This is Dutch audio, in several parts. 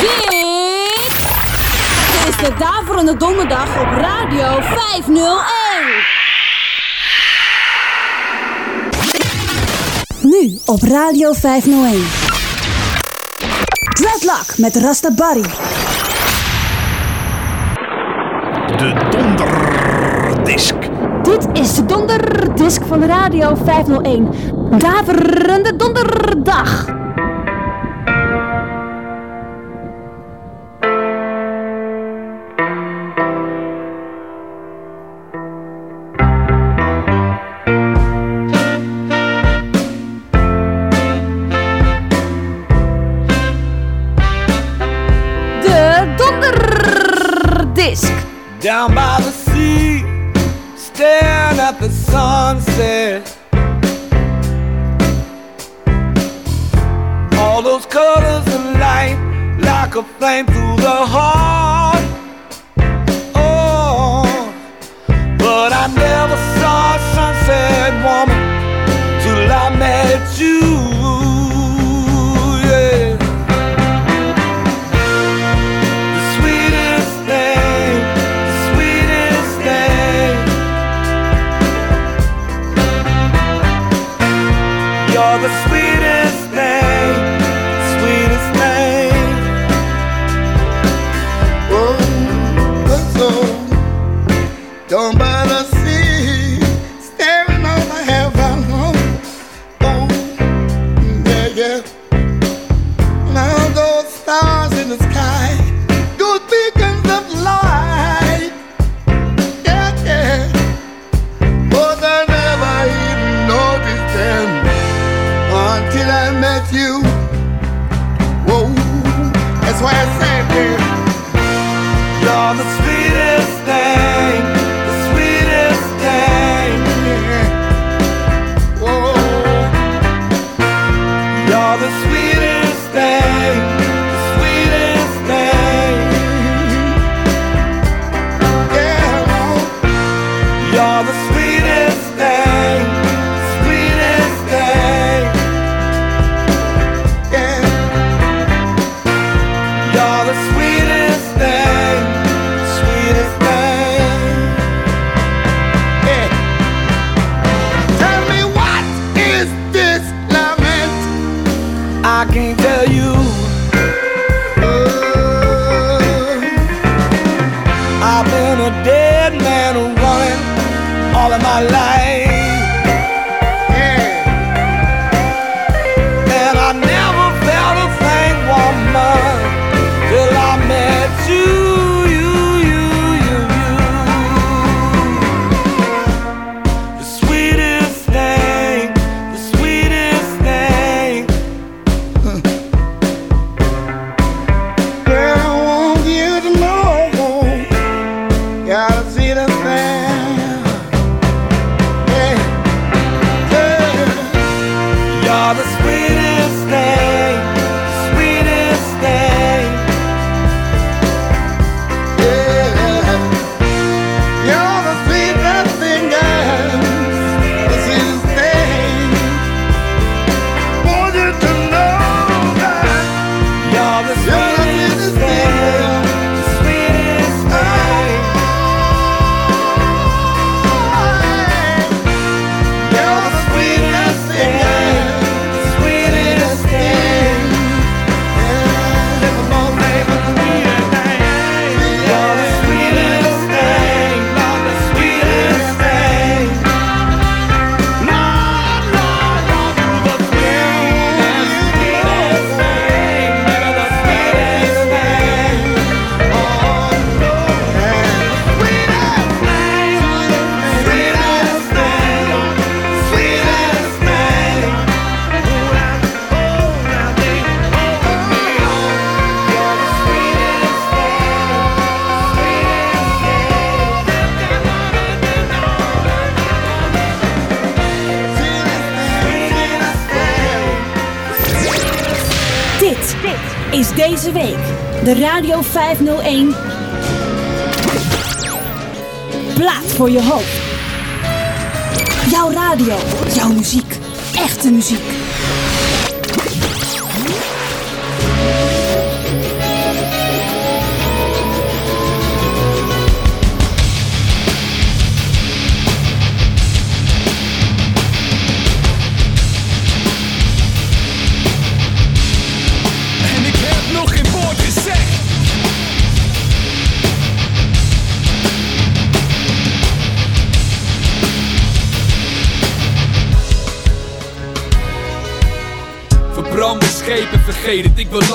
Dit is de Daverende Donderdag op Radio 501. Nu op Radio 501. Dreadlock met Rasta Barry. De Donderdisk. Dit is de Donderdisk van Radio 501. Daverende Donderdag.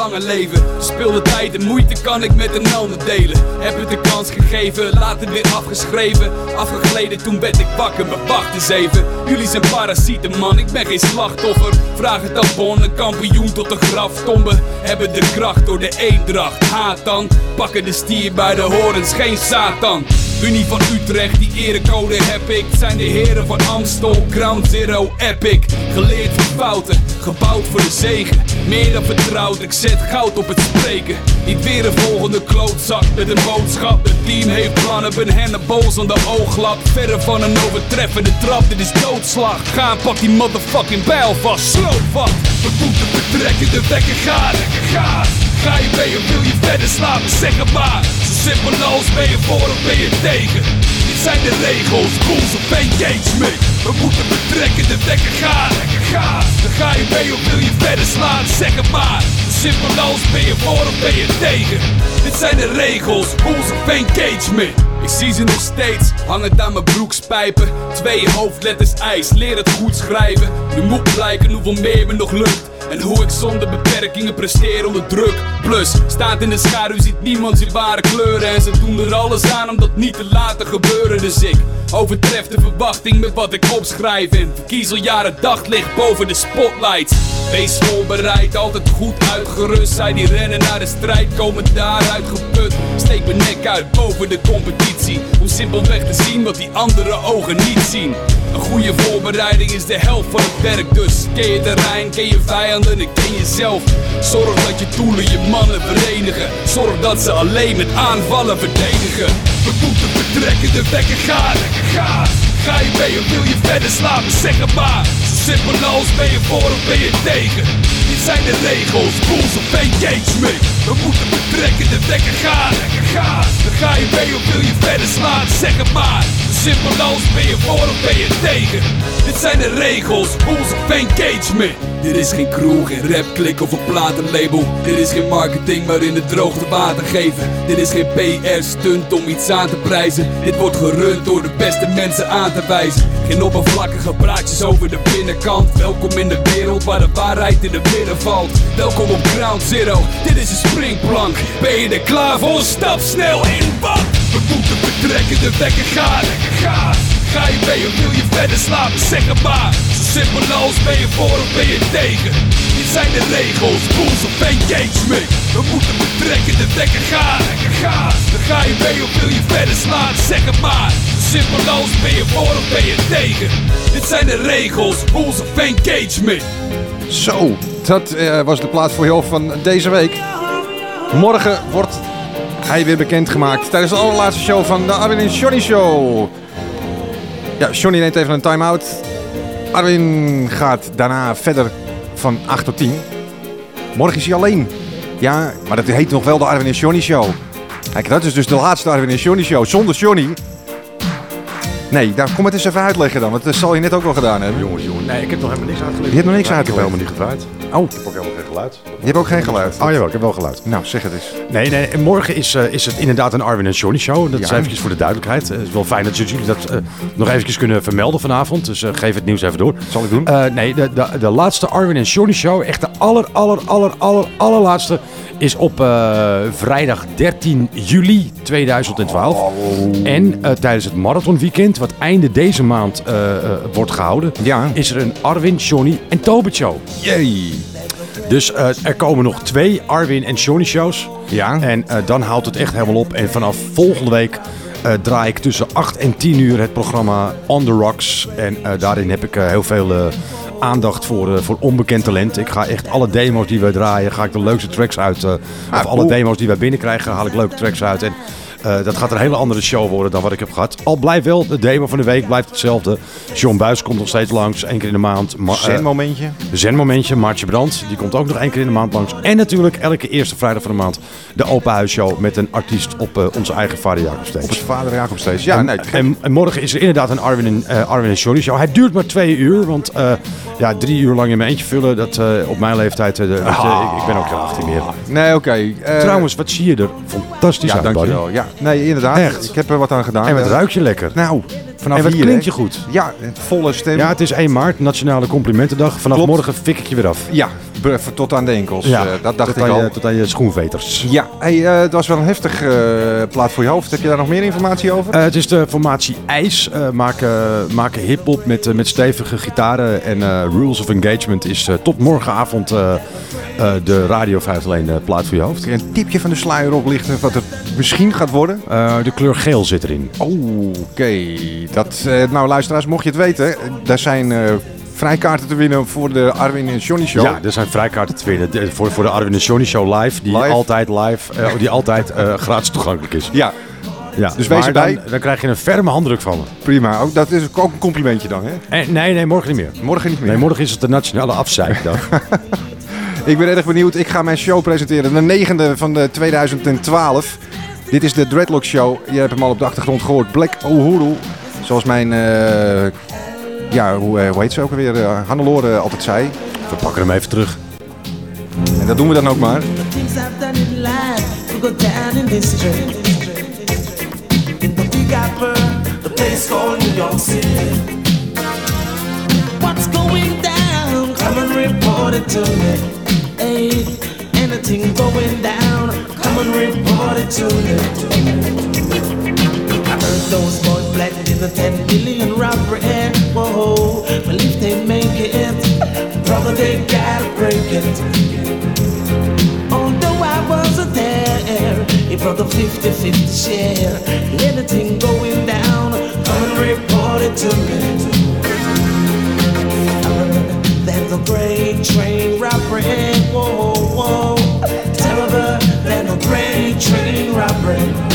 Langer leven. Speel de tijd en moeite kan ik met een ander delen. Heb het de kans gegeven, later weer afgeschreven. Afgegleden, toen werd ik wakker, maar wacht eens even. Jullie zijn parasieten, man, ik ben geen slachtoffer. Vraag het aan kampioen tot de graftombe. Hebben de kracht door de eendracht. Haat dan, pakken de stier bij de horens, geen Satan. Unie van Utrecht, die erecode heb ik. Zijn de heren van Amstel, Ground Zero, Epic. Geleerd van fouten, gebouwd voor de zegen. Meer dan vertrouwd, ik zet goud op het spreken. Niet weer een volgende klootzak met een boodschap. Het team heeft plannen, ben henneboos aan de ooglap. Verre van een overtreffende trap, dit is doodslag. Ga pak die motherfucking bijl vast, sloop vast. We moeten vertrekken, de wekker gaat, gaat. Ga je mee of wil je verder slapen, zeg het maar. Zo simpel als ben je voor of ben je tegen. Dit zijn de regels, rules of engagement. We moeten vertrekken, de wekker gaat. Dan ga je mee of wil je verder slaan, zeg het maar. Simpel als ben je voor of ben je tegen. Dit zijn de regels, rules of engagement. Ik zie ze nog steeds, hangend aan mijn broekspijpen. Twee hoofdletters ijs, leer het goed schrijven. Nu moet blijken hoeveel meer me nog lukt. En hoe ik zonder beperkingen presteer onder druk. Plus, staat in de schaduw, ziet niemand zijn ware kleuren. En ze doen er alles aan om dat niet te laten gebeuren. Dus ik overtref de verwachting met wat ik opschrijf. En jaren daglicht boven de spotlights. Wees voorbereid, altijd goed uitgerust. Zij die rennen naar de strijd, komen daaruit geput. Steek mijn nek uit boven de competitie. Om simpelweg te zien wat die andere ogen niet zien. Een goede voorbereiding is de helft van het werk. Dus ken je terrein, ken je vijanden en ken jezelf. Zorg dat je doelen je mannen verenigen. Zorg dat ze alleen met aanvallen verdedigen. Vertrekken, de wekker gaat, gaat. Ga je mee of wil je verder slapen, zeg het maar. Zo simpel als ben je voor of ben je tegen. Dit zijn de regels, rules of engagement. We moeten vertrekken, de wekker lekker gaat. Dan ga je mee of wil je verder slaan, zeg maar. Zo simpel als ben je voor of ben je tegen. Dit zijn de regels, rules of engagement. Dit is geen crew, geen rapklik of een platenlabel. Dit is geen marketing waarin het droogte water geven. Dit is geen PR-stunt om iets aan te prijzen. Dit wordt gerund door de beste mensen aan te wijzen. Geen oppervlakkige praatjes over de binnenkant. Welkom in de wereld waar de waarheid in de midden valt. Welkom op Ground Zero, dit is een springplank. Ben je er klaar voor? Stap snel in, wat? We moeten vertrekken, de wekker gaat. Ga je mee of wil je verder slapen, zeg maar. Zo simpel als ben je voor of ben je tegen. Dit zijn de regels, rules of engagement. We moeten vertrekken, de wekker gaat, lekker gaat. Dan ga je mee of wil je verder slaan, zeg het maar. Als ben je voor of ben je tegen. Dit zijn de regels, rules of engagement. Zo, dat eh, was de plaat voor jou van deze week. Morgen wordt hij weer bekendgemaakt tijdens de allerlaatste show van de Arwin en Johnny Show. Ja, Johnny neemt even een time-out. Arwin gaat daarna verder van 8 tot 10. Morgen is hij alleen. Ja, maar dat heet nog wel de Arwin en Johnny Show. Kijk, dat is dus de laatste Arwin en Johnny Show zonder Johnny. Nee, daar kom het eens even uitleggen dan, want dat zal je net ook wel gedaan hebben. Jongens, jongens. Nee, ik heb nog helemaal niks uitgelegd. Je hebt nog niks Nee, Ik heb uitgelegd. helemaal niet gedraaid. Oh, Ik heb ook helemaal geen geluid. je hebt ook geen geluid. Oh jawel, ik heb wel geluid. Nou, zeg het eens. Nee, nee, en morgen is, eh, is het inderdaad een Arwin en Johnny show. Dat is eventjes voor de duidelijkheid. Eh, Het is wel fijn dat jullie dat eh, nog eventjes kunnen vermelden vanavond. Dus geef het nieuws even door. Zal ik doen? Nee, de, de, de laatste Arwin en Johnny show, echt de aller, aller, aller, aller, allerlaatste, is op eh, vrijdag 13 juli 2012. En eh, tijdens het marathonweekend, wat einde deze maand eh, wordt gehouden, Ja. is er een Arwin, Johnny en Tobit show. Jee. Dus er komen nog twee Arwin en Johnny shows. Ja. En dan houdt het echt helemaal op. En vanaf volgende week draai ik tussen 8 en 10 uur het programma On The Rocks. En daarin heb ik heel veel aandacht voor, eh, voor onbekend talent. Ik ga echt alle demo's die we draaien, ga ik de leukste tracks uit. eh, of alle cool. demo's die wij binnenkrijgen, haal ik leuke tracks uit. En eh, dat gaat een hele andere show worden dan wat ik heb gehad. Al blijft wel de demo van de week blijft hetzelfde. John Buis komt nog steeds langs, één keer in de maand. Ma- eh, Zen momentje. Zenmomentje, Maartje Brandt, die komt ook nog één keer in de maand langs. En natuurlijk elke eerste vrijdag van de maand de open huisshow met een artiest op eh, onze eigen Vader Jacob Op het vader. Ja, en, nee. en, en morgen is er inderdaad een Arwin en, eh, Arwin en show. Hij duurt maar twee uur, want ja, drie uur lang in mijn eentje vullen, dat op mijn leeftijd, dat, ik, ik ben ook geen 18 meer. Nee, oké. Trouwens, wat zie je er fantastisch ja, uit, dankjewel. Ja, nee, inderdaad. Echt. Ik heb er wat aan gedaan. En wat Eh, ruik je lekker. Nou, vanaf en wat hier. klinkt hè? je goed. Ja, volle stem. Ja, het is 1 maart, Nationale Complimentendag. Vanaf Klopt. morgen fik ik je weer af. Ja, tot aan de enkels. Eh, dat dacht ik al. Je, tot aan je schoenveters. Ja, hey, het was wel een heftig eh, plaat voor je hoofd. Heb je daar nog meer informatie over? Het is de formatie IJs. maken maken hip-hop met, met stevige gitaren. En Rules of Engagement is tot morgenavond de Radio 501 plaat voor je hoofd. Een tipje van de sluier oplichten wat het misschien gaat worden. De kleur geel zit erin. Oh, oké. Dat, eh, nou, luisteraars, mocht je het weten, daar zijn eh, vrijkaarten te winnen voor de Arwin en Johnny Show. Ja, er zijn vrijkaarten te winnen de- voor, voor de Arwin en Johnny Show live. Die Live. altijd live, eh, die altijd gratis toegankelijk is. Ja, Ja, Dus wees erbij. Dan, dan krijg je een ferme handdruk van me. prima. Ook, dat is ook een complimentje dan, hè? Eh, nee, nee, morgen niet meer. Morgen niet meer. Nee, morgen is het de nationale afzeikdag. Ik ben erg benieuwd. Ik ga mijn show presenteren. De negende van de 2012. Dit is de Dreadlock Show. Je hebt hem al op de achtergrond gehoord. Black Uhuru. Zoals mijn... eh, ja, hoe, eh, hoe heet ze ook alweer? Uh, Hannelore eh, altijd zei. We pakken hem even terug. En dat doen we dan ook maar. What's going down? Come and report it to me. Hey, anything going down? Come and report it to me. I heard those in the 10 billion robbery. Whoa, well if they make it, brother, they gotta break it. Although I wasn't there, it brought the 50-50 share. Anything going down, come and report it to me. Then the great train robbery, eh? whoa, whoa. Terrible, then the great train robbery.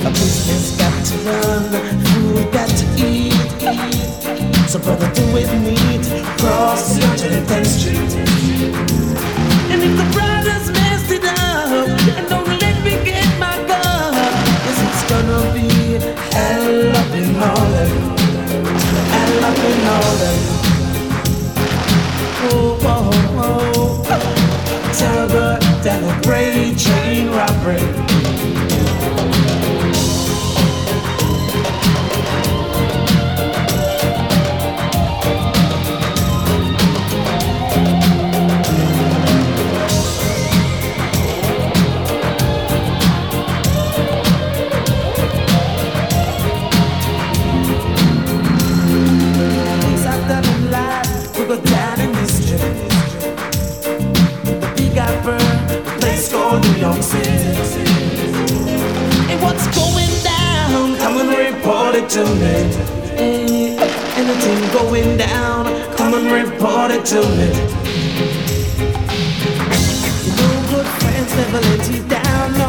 A business got to run, food got to eat. So brother, do it neat. Cross 110th Street. And if the brothers messed it up and don't let me get my gun, yes, it's gonna be hell up in Harlem, hell up in Harlem. Oh, oh, oh, oh. terrible than a great train robbery. Called New York City. And what's going down? Come and report it to me. Anything going down? Come and report it to me. Know, good friends never let you down. No, no,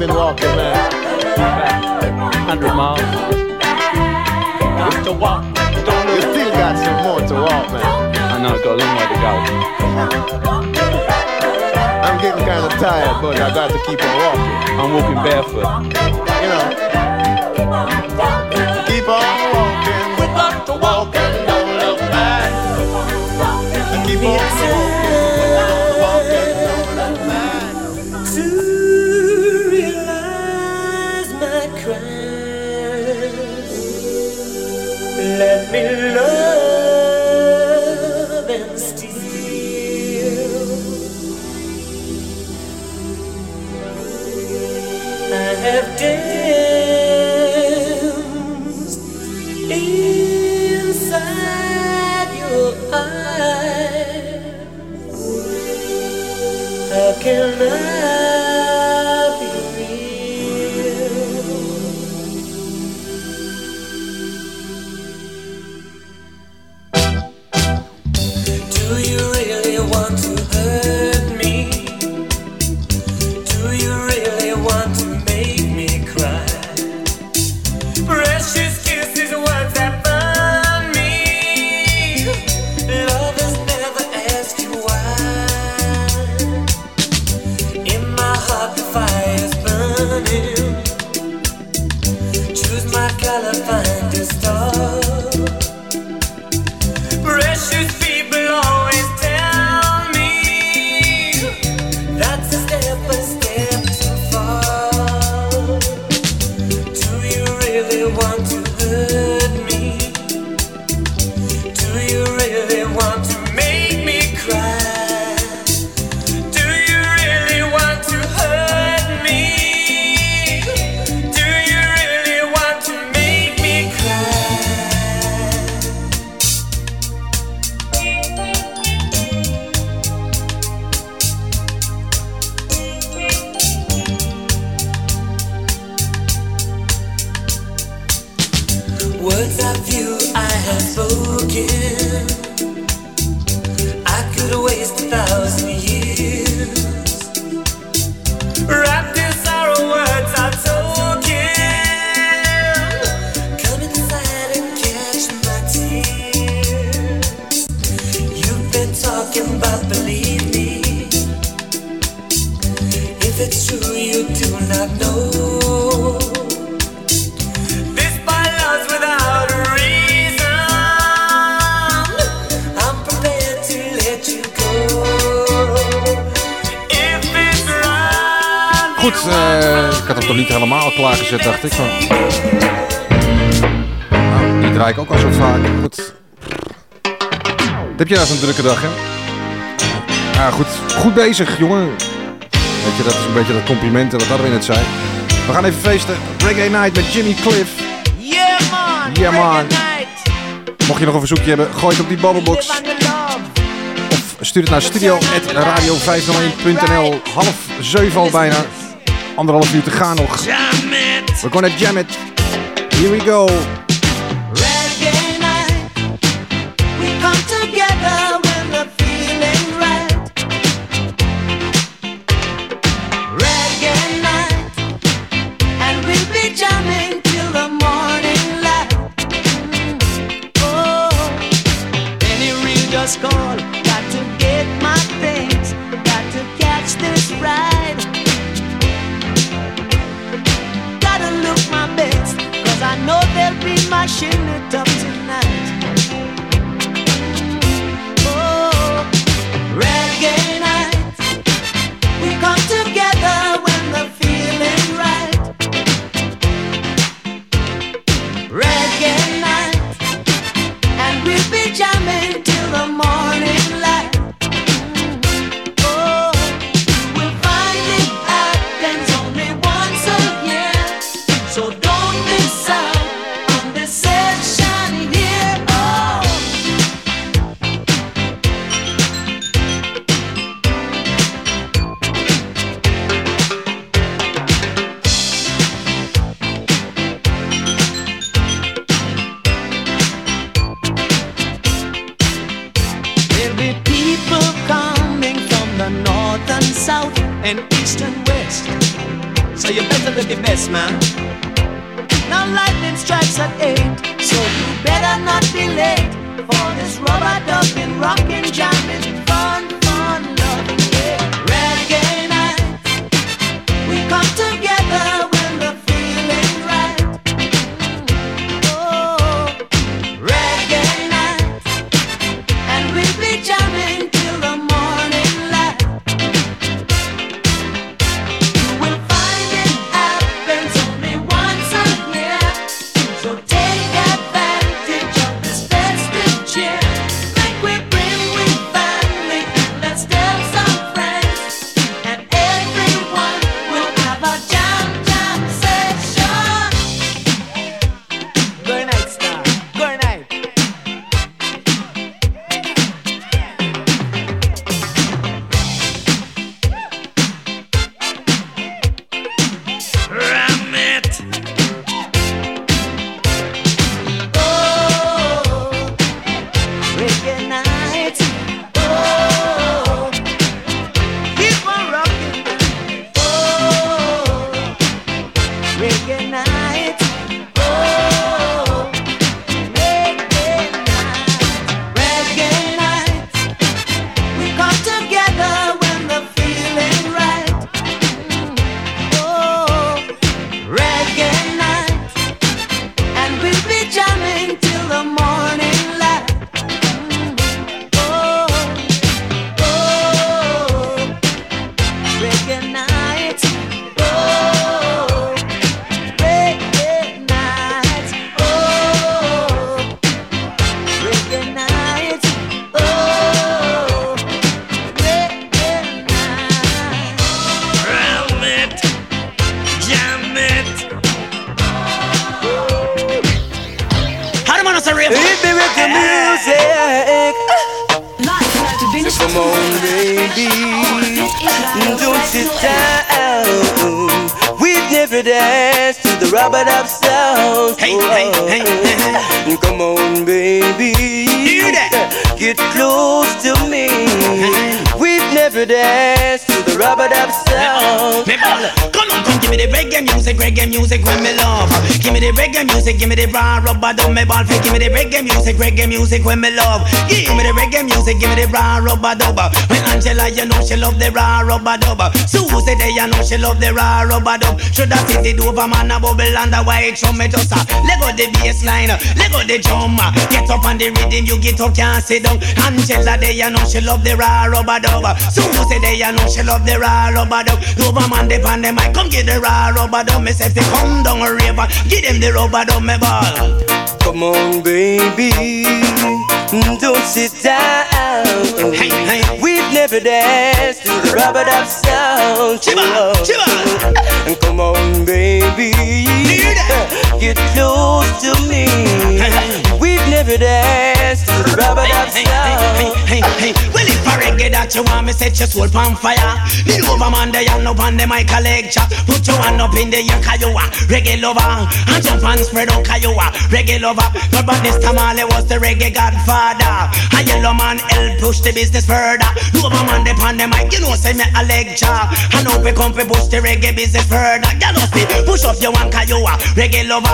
I've been walking, man. 100 miles. It's to walk. You still got some more to walk, man. I know, I've got a long way to go. I'm getting kind of tired, but I got to keep on walking. I'm walking barefoot. You know. Keep on walking. We've got to walk. me love. Eh, ik had hem toch niet helemaal klaargezet, dacht ik. Nou, die draai ik ook al zo vaak. Goed. Heb je nou zo'n drukke dag, hè? Ah, goed. Goed bezig, jongen. Weet je, dat is een beetje dat compliment en wat in het zei. We gaan even feesten. Reggae Night met Jimmy Cliff. Yeah, man. Yeah, man. Mocht je nog een verzoekje hebben, gooi het op die bubblebox. Of stuur het naar studio.radio501.nl. Half zeven al bijna. Anderhalf uur te gaan nog. Jam it. We're gonna jam it. Here we go. say give me the raw rubber down dub me ball Give me the reggae music, reggae music when me love. Give me the reggae music, give me the brown rubber dub. When Angela, you know she love the raw rubber dub. Susie, they you know she love the raw rubber dub. Should have sit it over man a bubble and a white drum me just a Lego the bass line, Lego the drum. Get up on the rhythm, you get up, can't sit down. Angela, they you know she love the raw rubber dub. Susie, they you know she love the raw rubber dub. Over man, they pan them, I come get the raw rubber dub. Me say come down a river, give them the rubber dub me ball. Come on, baby, mm, don't sit down. Hey, hey. Never danced to the rubber dub sound. Chiba, chiba. And come on, baby, get close to me. We've never danced to the rubber dub Hey, sound. hey, hey, hey. Well, if a reggae that you want me set your soul on fire. The over man they and up on the mic lecture. Put your hand up in the air 'cause you a reggae lover. And jump and spread out 'cause you a reggae lover. But but this Tamale was the reggae godfather. A yellow man help push the business further. The over man they on the mic, you know say me a lecture. And now we come to push the reggae business further. Girl, don't see, push up your one 'cause you a reggae lover.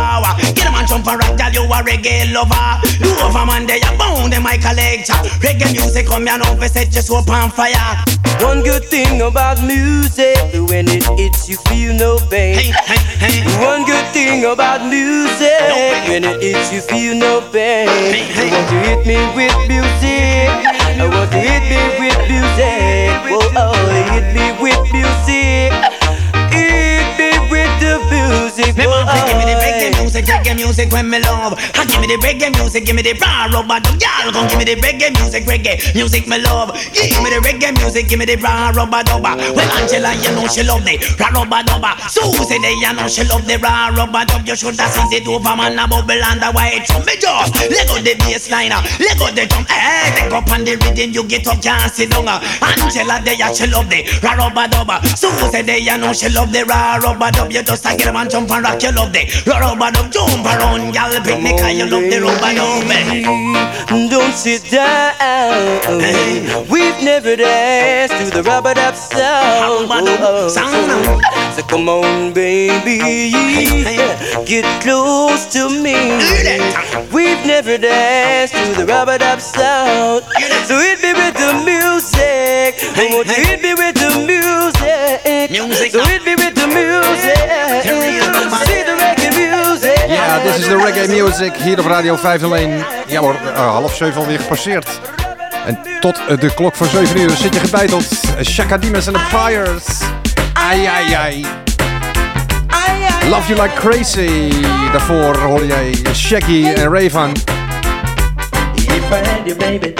Get a man jump and rock, girl, you a reggae lover. The over man they a bound the mic a lecture. Reggae music come here now we set your soul on fire. One good thing about music, when it hits you feel no pain. Hey, hey, hey. One good thing about music, when it hits you feel no pain. Hey, hey. I want to hit me with music. I want to hit me with music. Oh, oh, hit me with music. Hit me with the music. Oh, me want the music, reggae music when me love. I give me the reggae music, give me the raw rubber dub. Y'all gon' give me the reggae music, reggae music me love. Give me the reggae music, give me the raw rubber dub. Well Angela, you know she love the raw rubber dub. Susie, they you know she love the raw rubber dub. You should have seen it over man a bubble and a white drum. Me just let go the bass line, let go the drum. Hey, take up on the rhythm, you get up, can't sit down. Angela, they you she love the raw rubber dub. Susie, they you know she love the raw rubber dub. You just a get a man jump and rock, you love the raw rubber dub. Jump around, y'all picnic, and you love the rubber dub. eh. Don't sit down. We've never danced to the rubber dub sound. So come on, baby, get close to me. We've never danced to the rubber dub sound. So hit me with the music. You hey. hit me with the music. Music So hit me with reggae music hier op Radio 501. Ja hoor, eh, half zeven alweer gepasseerd. En tot eh, de klok van 7 uur zit je gebeiteld. Shaka Dimas en the Fires. Ai, ai, ai. Love You Like Crazy. Daarvoor hoor jij Shaggy en Rayvan. If I had you, baby,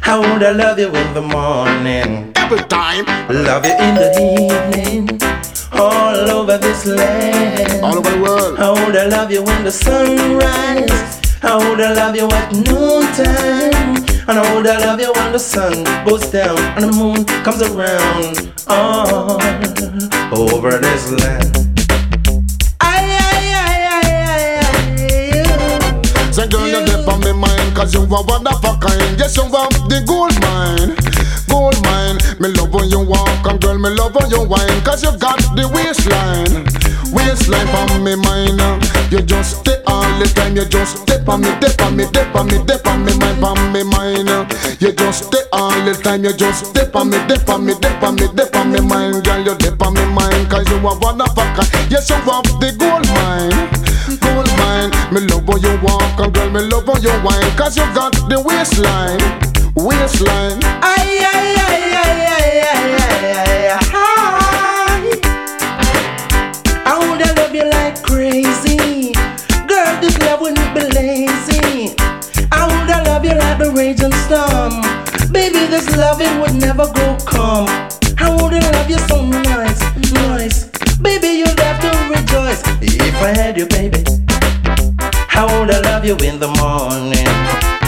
how would I love you in the morning? Every time, Love you in the evening, all over this land. all over the world. How would I love you when the sun rises? How would I love you at noontime? And how would I love you when the sun goes down and the moon comes around? All over this land. Ay, ay, ay, ay, ay, ay. Say girl, you dip on me mind Cause you are one of a kind Yes, you have the gold mine Gold mine Me love when you walk And girl, me love when you wine. Cause you got the waistline. Waistline on me mind. You just stay all the time. You just step on me, dip on me, dip on me, dip on me mind on me mind. You just stay all the time. You just step on me, dip on me, dip on me, dip on me mind Girl, you dip on me mind Cause you are one of a kind Yes, you have the gold mine. Gold mine. Me love how you walk and girl, me love how you wine. Cause you got the waistline, waistline. Ay, ay, ay, ay, ay, ay, ay, ay, ay. I would love you like crazy. Girl, this love wouldn't be lazy. I would love you like raging storm. Baby, this would never go calm. I would love you so nice, nice. Baby, you'd have to rejoice if I had you, baby. How would I love you in the morning?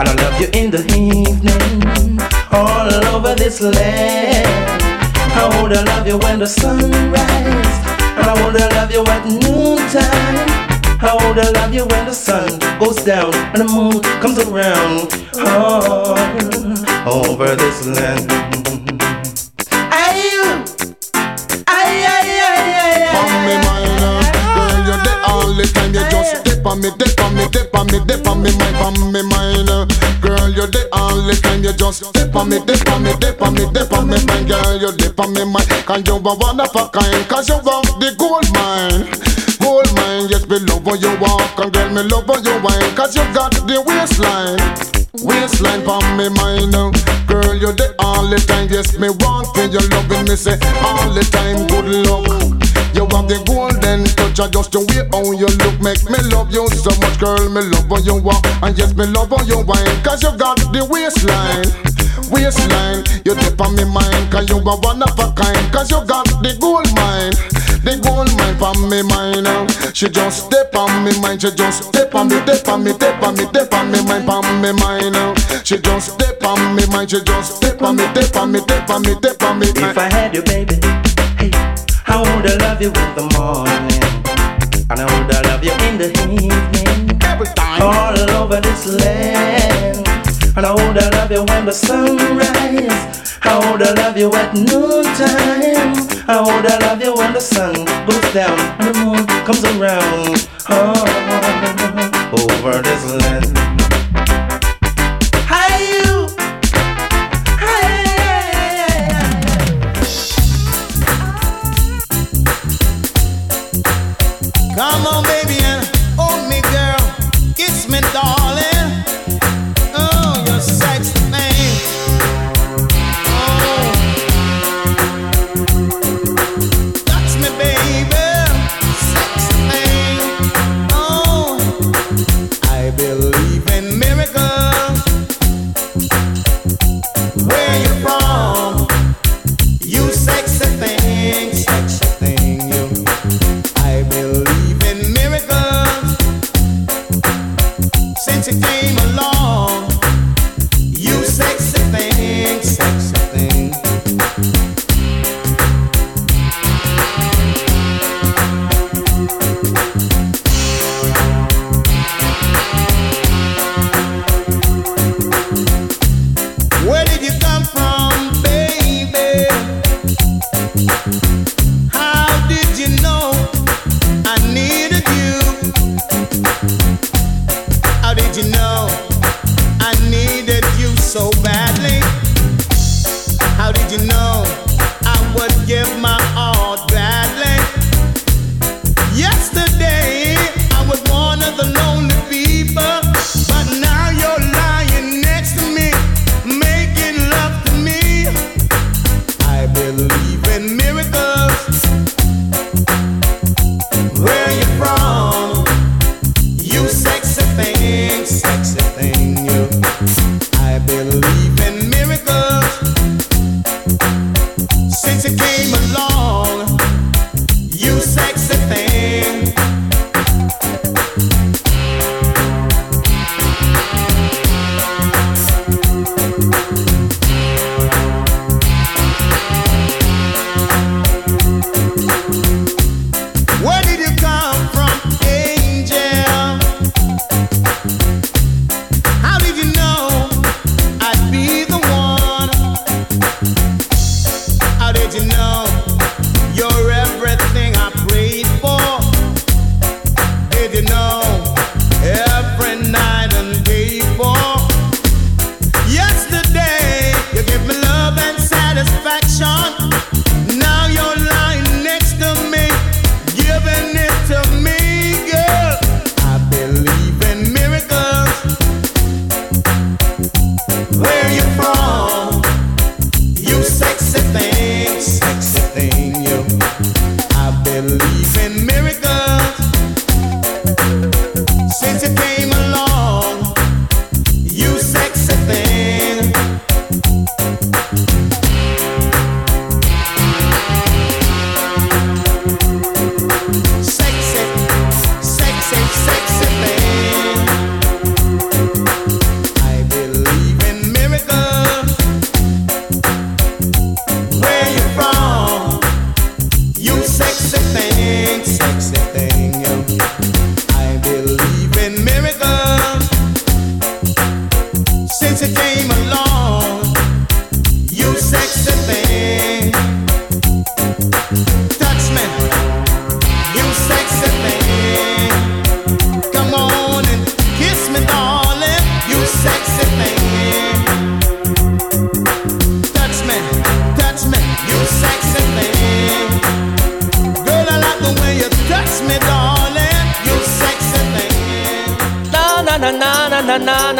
And I love you in the evening, all over this land. I wanna love you when the sun rises, and I wanna love you at noontime. I wanna love you when the sun goes down and the moon comes around. Oh, over this land. Aye, aye, aye, aye, aye. Mommy, my love, girl, you're the time. you on me, dip on me, dip on me, dip on me, mind, on me mind. Girl, you the only time you just dip on me, dip on me, dip on me, dip on me mind. Girl, you dip on me mind. Cause you a one of a kind, cause you want the gold mine. Gold mine, yes, me love how you walk, and girl, me love how you wine, cause you got the waistline. Waistline for me mind Girl, you're the only time Yes, me want for your loving Me say all the time good luck You have the golden touch I just the way how you look Make me love you so much Girl, me love how you walk And yes, me love how you wine Cause you got the waistline Waistline You dip on me mind Cause you are one of a kind Cause you got the gold mine The gold mine for me mind She just step on me mind She just step on me, step on me, step on me, step on me mind For me mind She just step on me mind She just step on me, step on me, step on me, step on me If I had you, baby, I would I love you in the morning, and I would I love you in the evening, Every time all over this land. And I would I love you when the sun rises. I would I love you at noontime. I would I love you when the sun goes down and the moon comes around. Oh, over this land.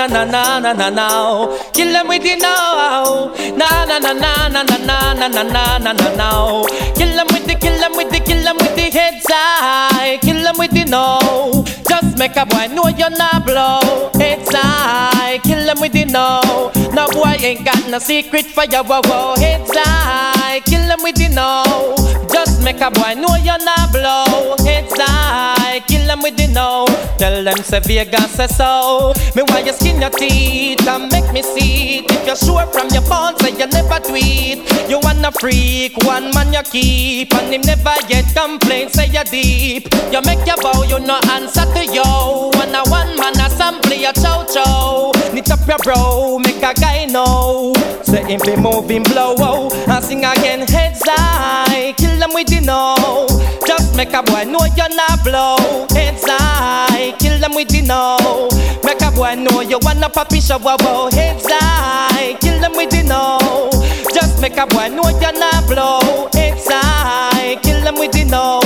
Na na na na na na. Kill them with the now. Na na na na na na na na na na na na na. Kill them with the, kill them with the, kill them with the heads high. Kill them with the no. Just make a boy know you're not blow. Heads high. Them with the no. No boy ain't got no secret for you. Whoa, whoa. Heads high. Kill them with the no. Just make a boy know you're not blow. Heads high. Kill them with the no. Tell them say Vegas say so. Me why you skin your teeth and make me see it. If you're sure from your phone, say you never tweet. You wanna freak, one man you keep, and him never yet complain. Say you deep. You make your bow, you no answer to yo. One a one man a sample your chow chow. Knit up your bro, make a guy know. Say him be moving blow, oh, and sing again heads high. Kill them with the no. Just make a boy know you're not blow. Heads high, kill them with the no. Make a boy know you wanna poppy show, wow, oh, wow. Heads high, kill them with the no. Just make a boy know you're not blow. Heads high, kill them with the no.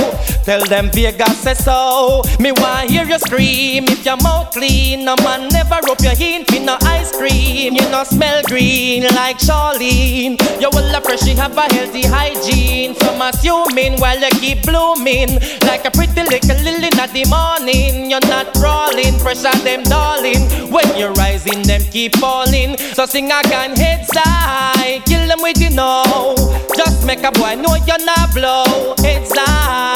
Tell them Vegas say so. Me want hear you scream if your mouth clean. No man never rub your hin for no ice cream. You no smell green like Charlene. You will fresh, you have a healthy hygiene. Some assuming while you keep blooming like a pretty little lily in the morning. You're not crawling, pressure them darling. When you're rising, them keep falling. So sing again, heads high, kill them with the no. Just make a boy know you're not blow. Heads high,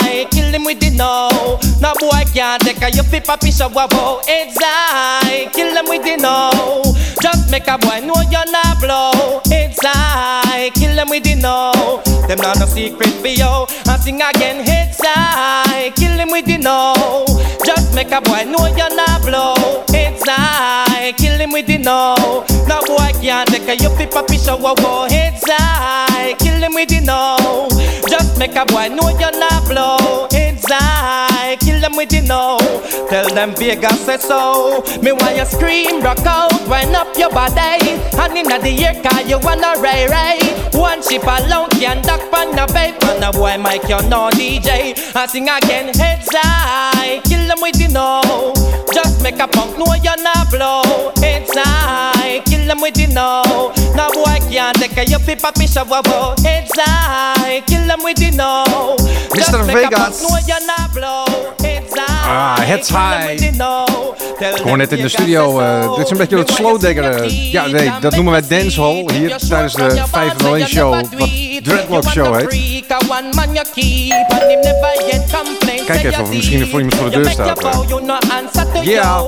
kill them with the no. No boy I can't take a you fi papi show wow. Heads high, kill them with the no. Just make a boy know you're not blow. It's high, kill them with the no. Them not no secret for you. I sing again, heads high, kill them with the no. Just make a boy know you're not blow. Heads high, kill him with the no. No boy can't take a you papi show wow. Heads high, kill him with the no. Just make a boy know you're not blow. Heads kill them with the no. Tell them Vegas say so. Me why you scream, rock out, wind up your body. And inna the air car you wanna ray ray. One ship alone can duck pan the babe. And a boy Mike you no DJ. I sing again, heads high, kill them with the no. Just make a punk know you're not blow. Heads high, kill them with the no. No boy can't take a you fi papi shower. Heads high, kill them with the no. Just Mr. make a punk Vegas. Ah, heads high. with the no. Tell Ik hoor net in de studio, eh, dit is een beetje het slowdekker. Ja, nee, dat noemen wij dancehall hier tijdens de 501 show, wat Dreadlock Show heet. Kijk even of er misschien voor iemand voor de deur staat. Ja.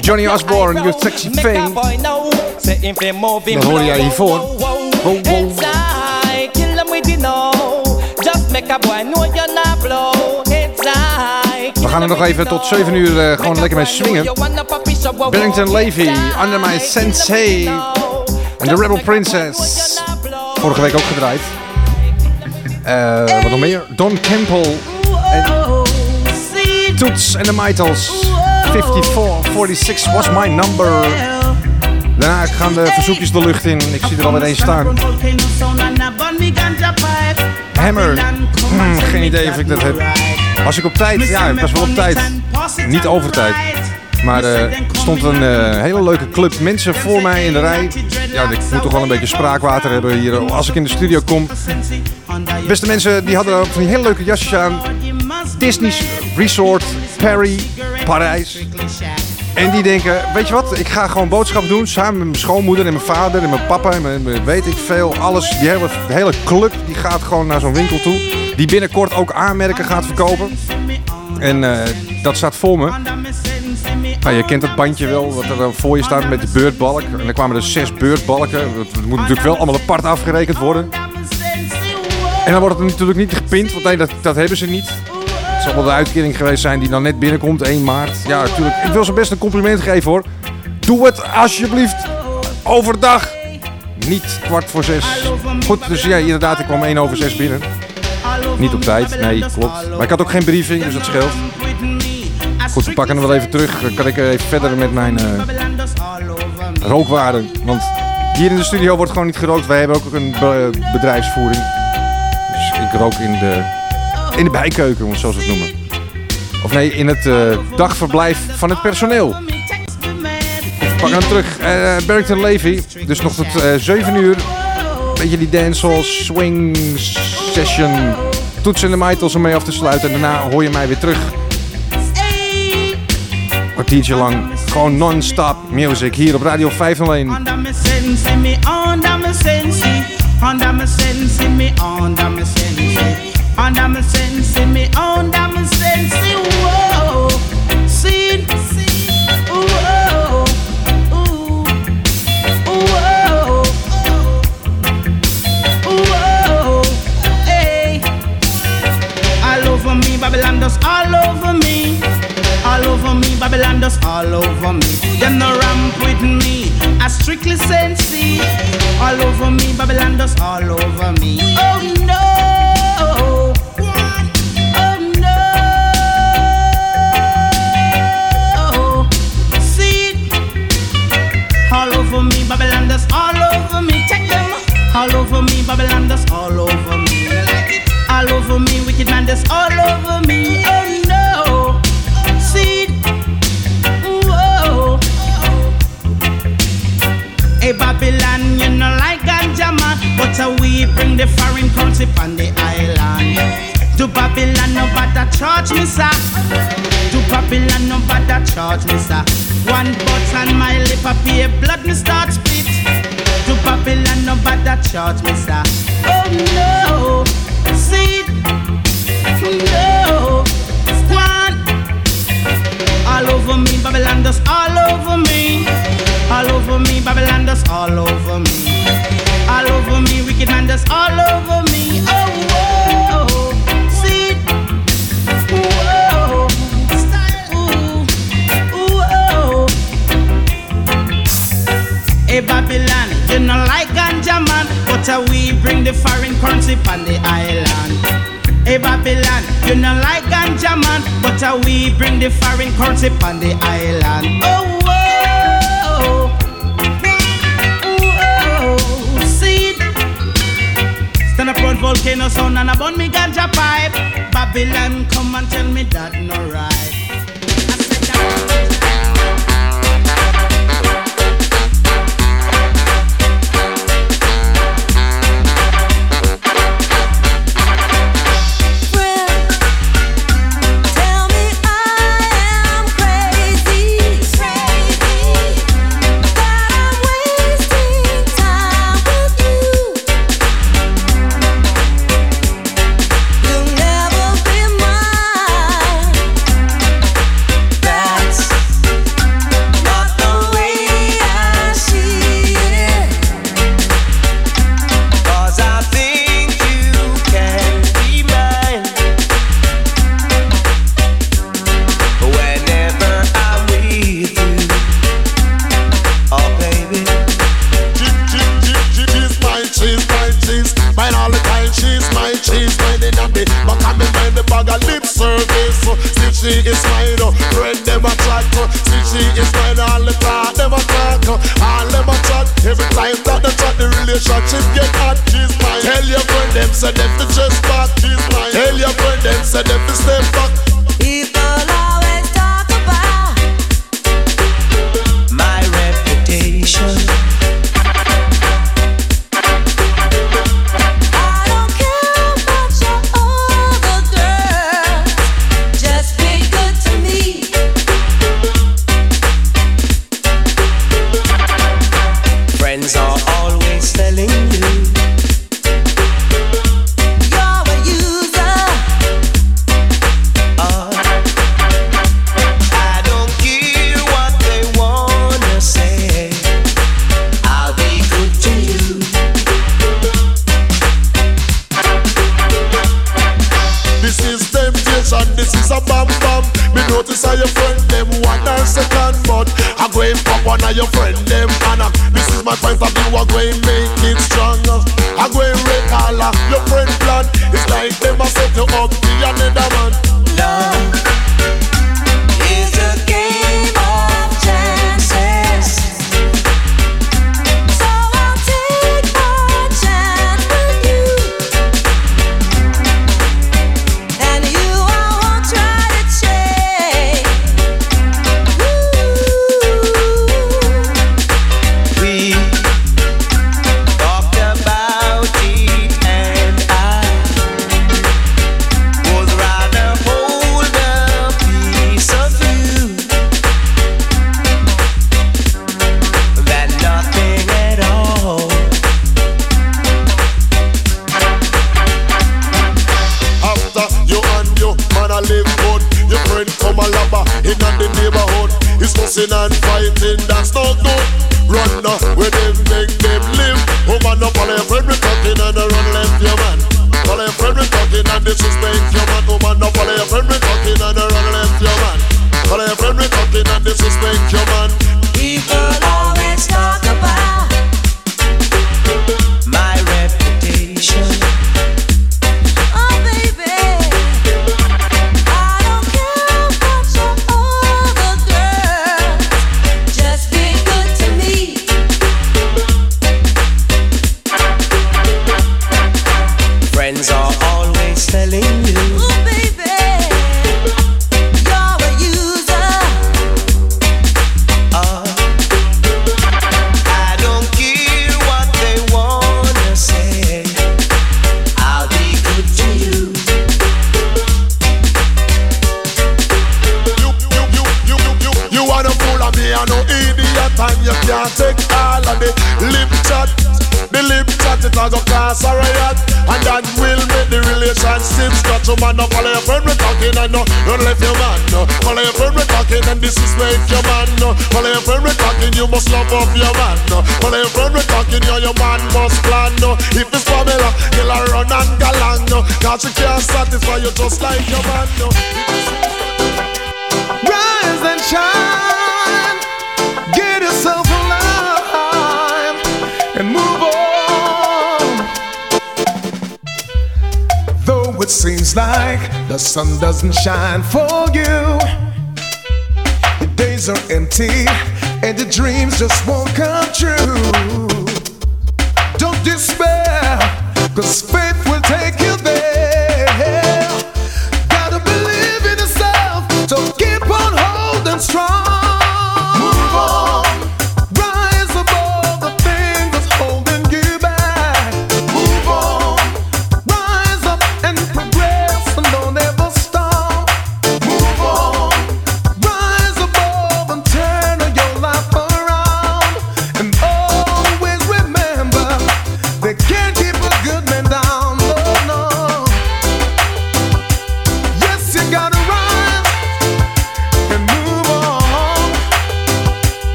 Johnny Osborne, You Sexy Thing. Dat hoorde jij hiervoor. Wow, wow. We gaan er nog even tot 7 uur eh, gewoon lekker mee swingen. Barrington Levy, Under My Sensei. En de Rebel Princess. Vorige week ook gedraaid. Eh, wat nog meer? Don Campbell. En Toots en de Mitals. 54, 46 was my number. Daarna gaan de verzoekjes de lucht in. Ik zie er alweer één staan. Hammer. Hmm, geen idee of ik dat heb. Was ik op tijd? Ja, ik was wel op tijd. Niet over tijd. Maar eh, er stond een eh, hele leuke club mensen voor mij in de rij. Ja, ik moet toch wel een beetje spraakwater hebben hier als ik in de studio kom. Beste mensen, die hadden ook die hele leuke jasjes aan. Disney's Resort, Perry, Parijs. En die denken, weet je wat, ik ga gewoon boodschappen doen samen met mijn schoonmoeder en mijn vader en mijn papa en mijn, weet ik veel. Alles, die hele, de hele club die gaat gewoon naar zo'n winkel toe. Die binnenkort ook aanmerken gaat verkopen. En eh, dat staat voor me. Nou, je kent dat bandje wel, wat er voor je staat met de beurtbalk. En er kwamen er zes beurtbalken. Dat moet natuurlijk wel allemaal apart afgerekend worden. En dan wordt het natuurlijk niet gepint, want nee, dat hebben ze niet. Zal wel de uitkering geweest zijn die dan net binnenkomt, 1 maart. Ja, natuurlijk. Ik wil ze best een compliment geven hoor. Doe het alsjeblieft overdag. Niet kwart voor zes. Goed, dus ja, inderdaad, ik kwam 1 over 6 binnen. Niet op tijd, nee, klopt. Maar ik had ook geen briefing, dus dat scheelt. Goed, we pakken hem wel even terug. Dan kan ik even verder met mijn rookwaarden. Want hier in de studio wordt gewoon niet gerookt. Wij hebben ook een be- bedrijfsvoering. Dus ik rook in de, in de bijkeuken, om het zo te noemen. Of nee, in het eh, dagverblijf van het personeel. Pakken hem terug. Barrington Levy. Dus nog tot eh 7 uur. Beetje die dancehall swing session. Toetsen en de Mitels om mee af te sluiten. En daarna hoor je mij weer terug. Kwartiertje lang. Gewoon non-stop music hier op Radio 501. Under under me sense, me under me sense. Whoa, see, whoa, ooh, whoa, whoa, hey. All over me, Babylon does all over me. All over me, Babylon does all over me. Them no ramp with me, I strictly sensey. All over me, Babylon does all over me. Oh no, All over me, Babylon does all over me. All over me, wicked man does all over me. Oh no. See, whoa. Hey Babylon, you know like ganja man, but uh, we bring the foreign country on the island. To Babylon, no bother charge me, sir. To Babylon, no bother charge me, sir. One butt on my lip, pay blood, me start spit. To Babylon, no bother charge me, sir. Oh no, see, no, one. All over me, Babylon does all over me. All over me, Babylon does all over me. All over me, wicked man does all over me. Oh, whoa. Hey oh. Babylon, you know like ganja man, but uh, we bring the foreign currency on the island. Hey Babylon, you know like ganja man, but uh, we bring the foreign currency on the island. Oh whoa, whoa, see, stand up on volcano sound and burn me ganja pipe. Babylon, come and tell me that no right.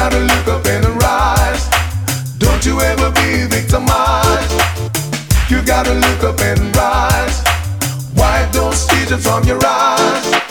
gotta look up and rise. Don't you ever be victimized. You gotta look up and rise. Wipe those tears from your eyes.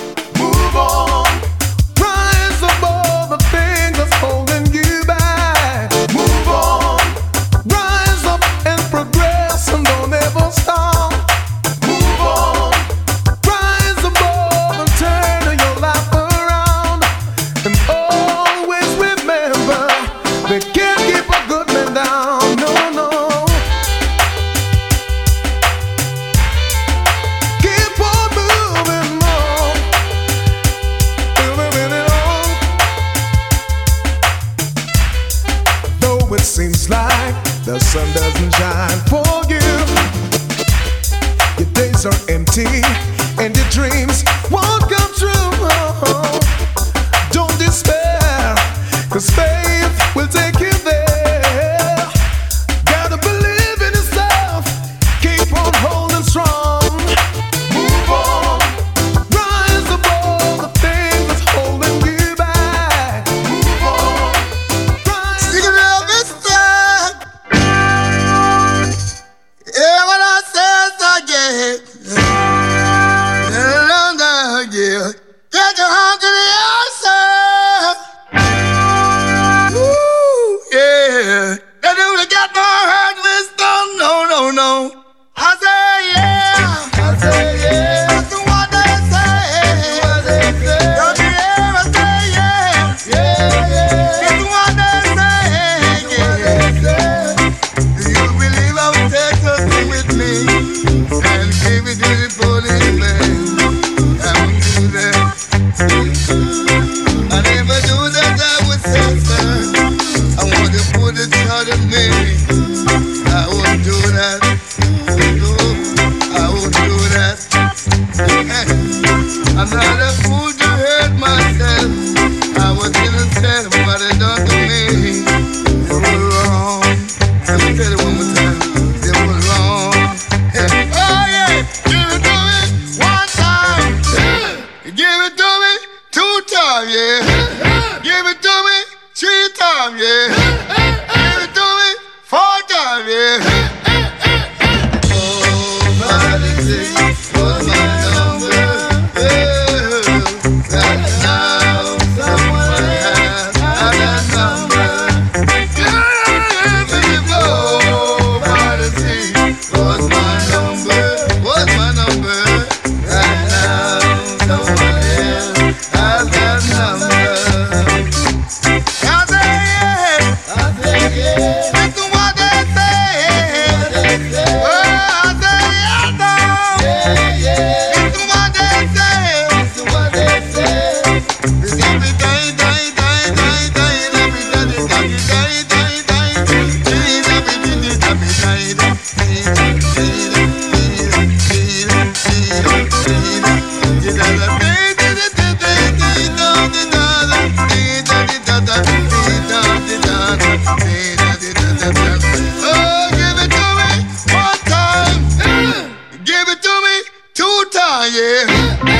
Yeah.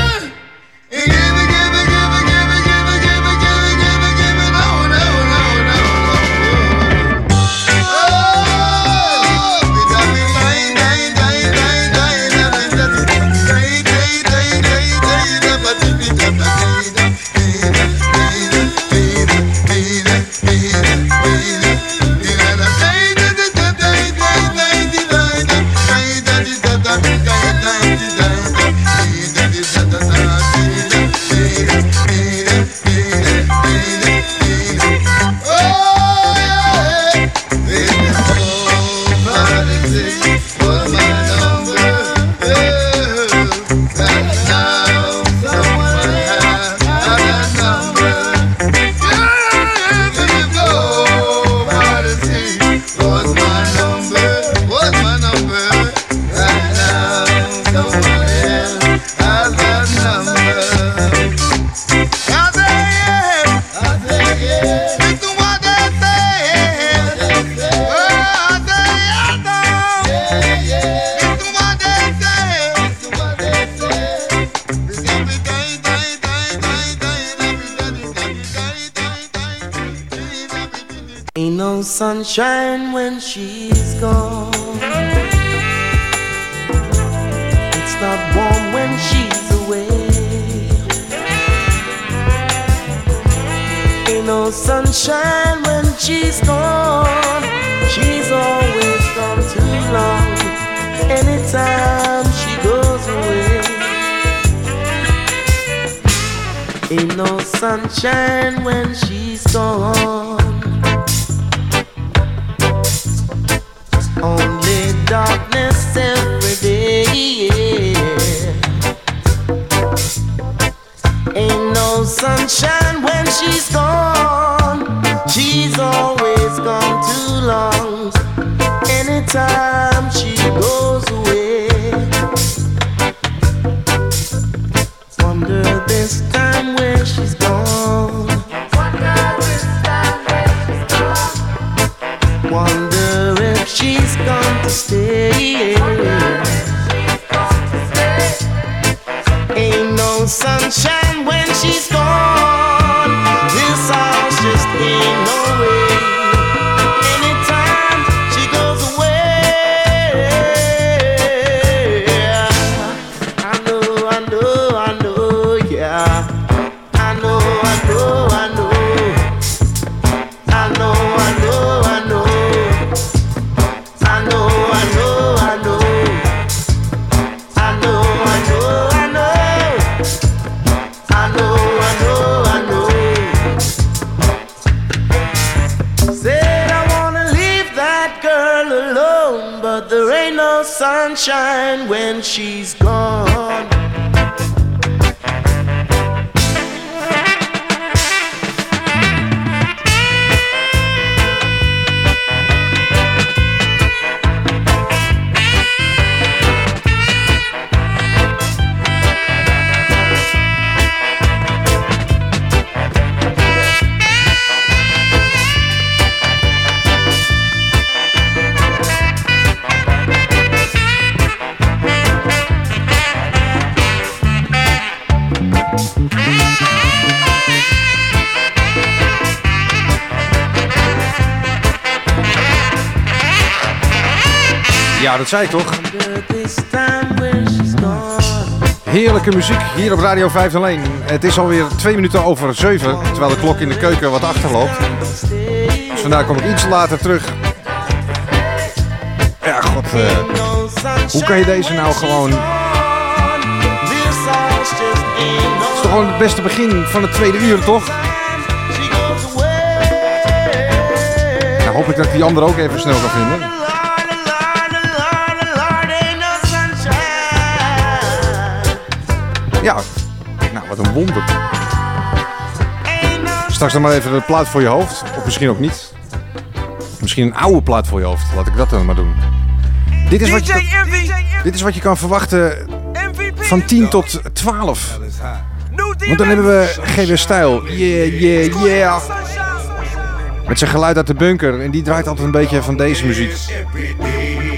Ja, dat zei ik toch? Heerlijke muziek hier op Radio 501. Het is alweer twee minuten over zeven, terwijl de klok in de keuken wat achterloopt. Dus vandaar kom ik iets later terug. Ja, god. eh, hoe kan je deze nou gewoon... Het is toch gewoon het beste begin van het tweede uur, toch? Nou hoop ik dat die andere ook even snel kan vinden. Ja, nou wat een wonder. Straks dan maar even een plaat voor je hoofd. Of misschien ook niet. Misschien een oude plaat voor je hoofd. Laat ik dat dan maar doen. Dit is wat je, dit is wat je kan verwachten van 10 tot 12. Want dan hebben we GW Stijl. Yeah, yeah, yeah. Met zijn geluid uit de bunker. En die draait altijd een beetje van deze muziek.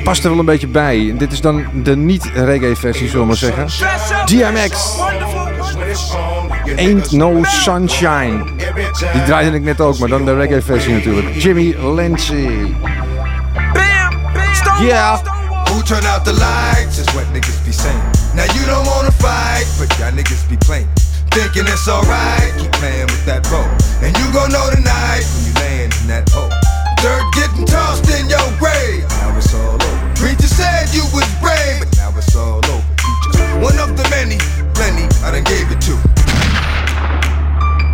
Past er wel een beetje bij. Dit is dan de niet-reggae versie, zullen we maar zeggen. DMX. Ain't No Sunshine. Die draaide ik net ook, maar dan de reggae versie natuurlijk. Jimmy Lindsay. Yeah. Who turn out the lights is what niggas be saying. Now you don't wanna fight, but y'all niggas be playing. Thinking it's alright, keep playing with that bow. And you gon' know tonight when you land in that hole. Dirt getting tossed in your grave. Preacher said you was brave, but now it's all over. You just one of the many, plenty I done gave it to.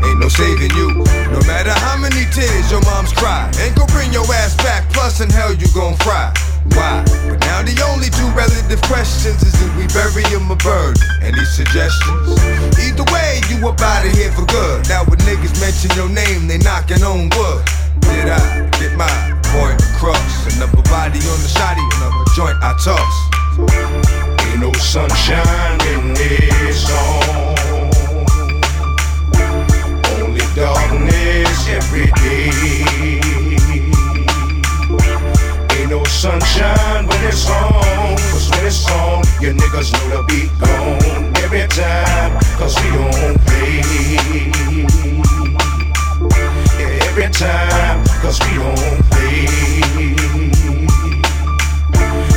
Ain't no saving you. No matter how many tears your mom's cry. Ain't gon' bring your ass back, plus in hell you gon' fry. Why? But now the only two relative questions is do we bury him or burn? Any suggestions? Either way, you up out of here for good. Now when niggas mention your name, they knocking on wood. Did I get my point across? Another body on the shoddy, another joint I toss. Ain't no sunshine in this song. Only darkness every day. Ain't no sunshine when it's on. Cause when it's on, your niggas know they'll be gone every time. Cause we don't play. Every time, cause we don't play.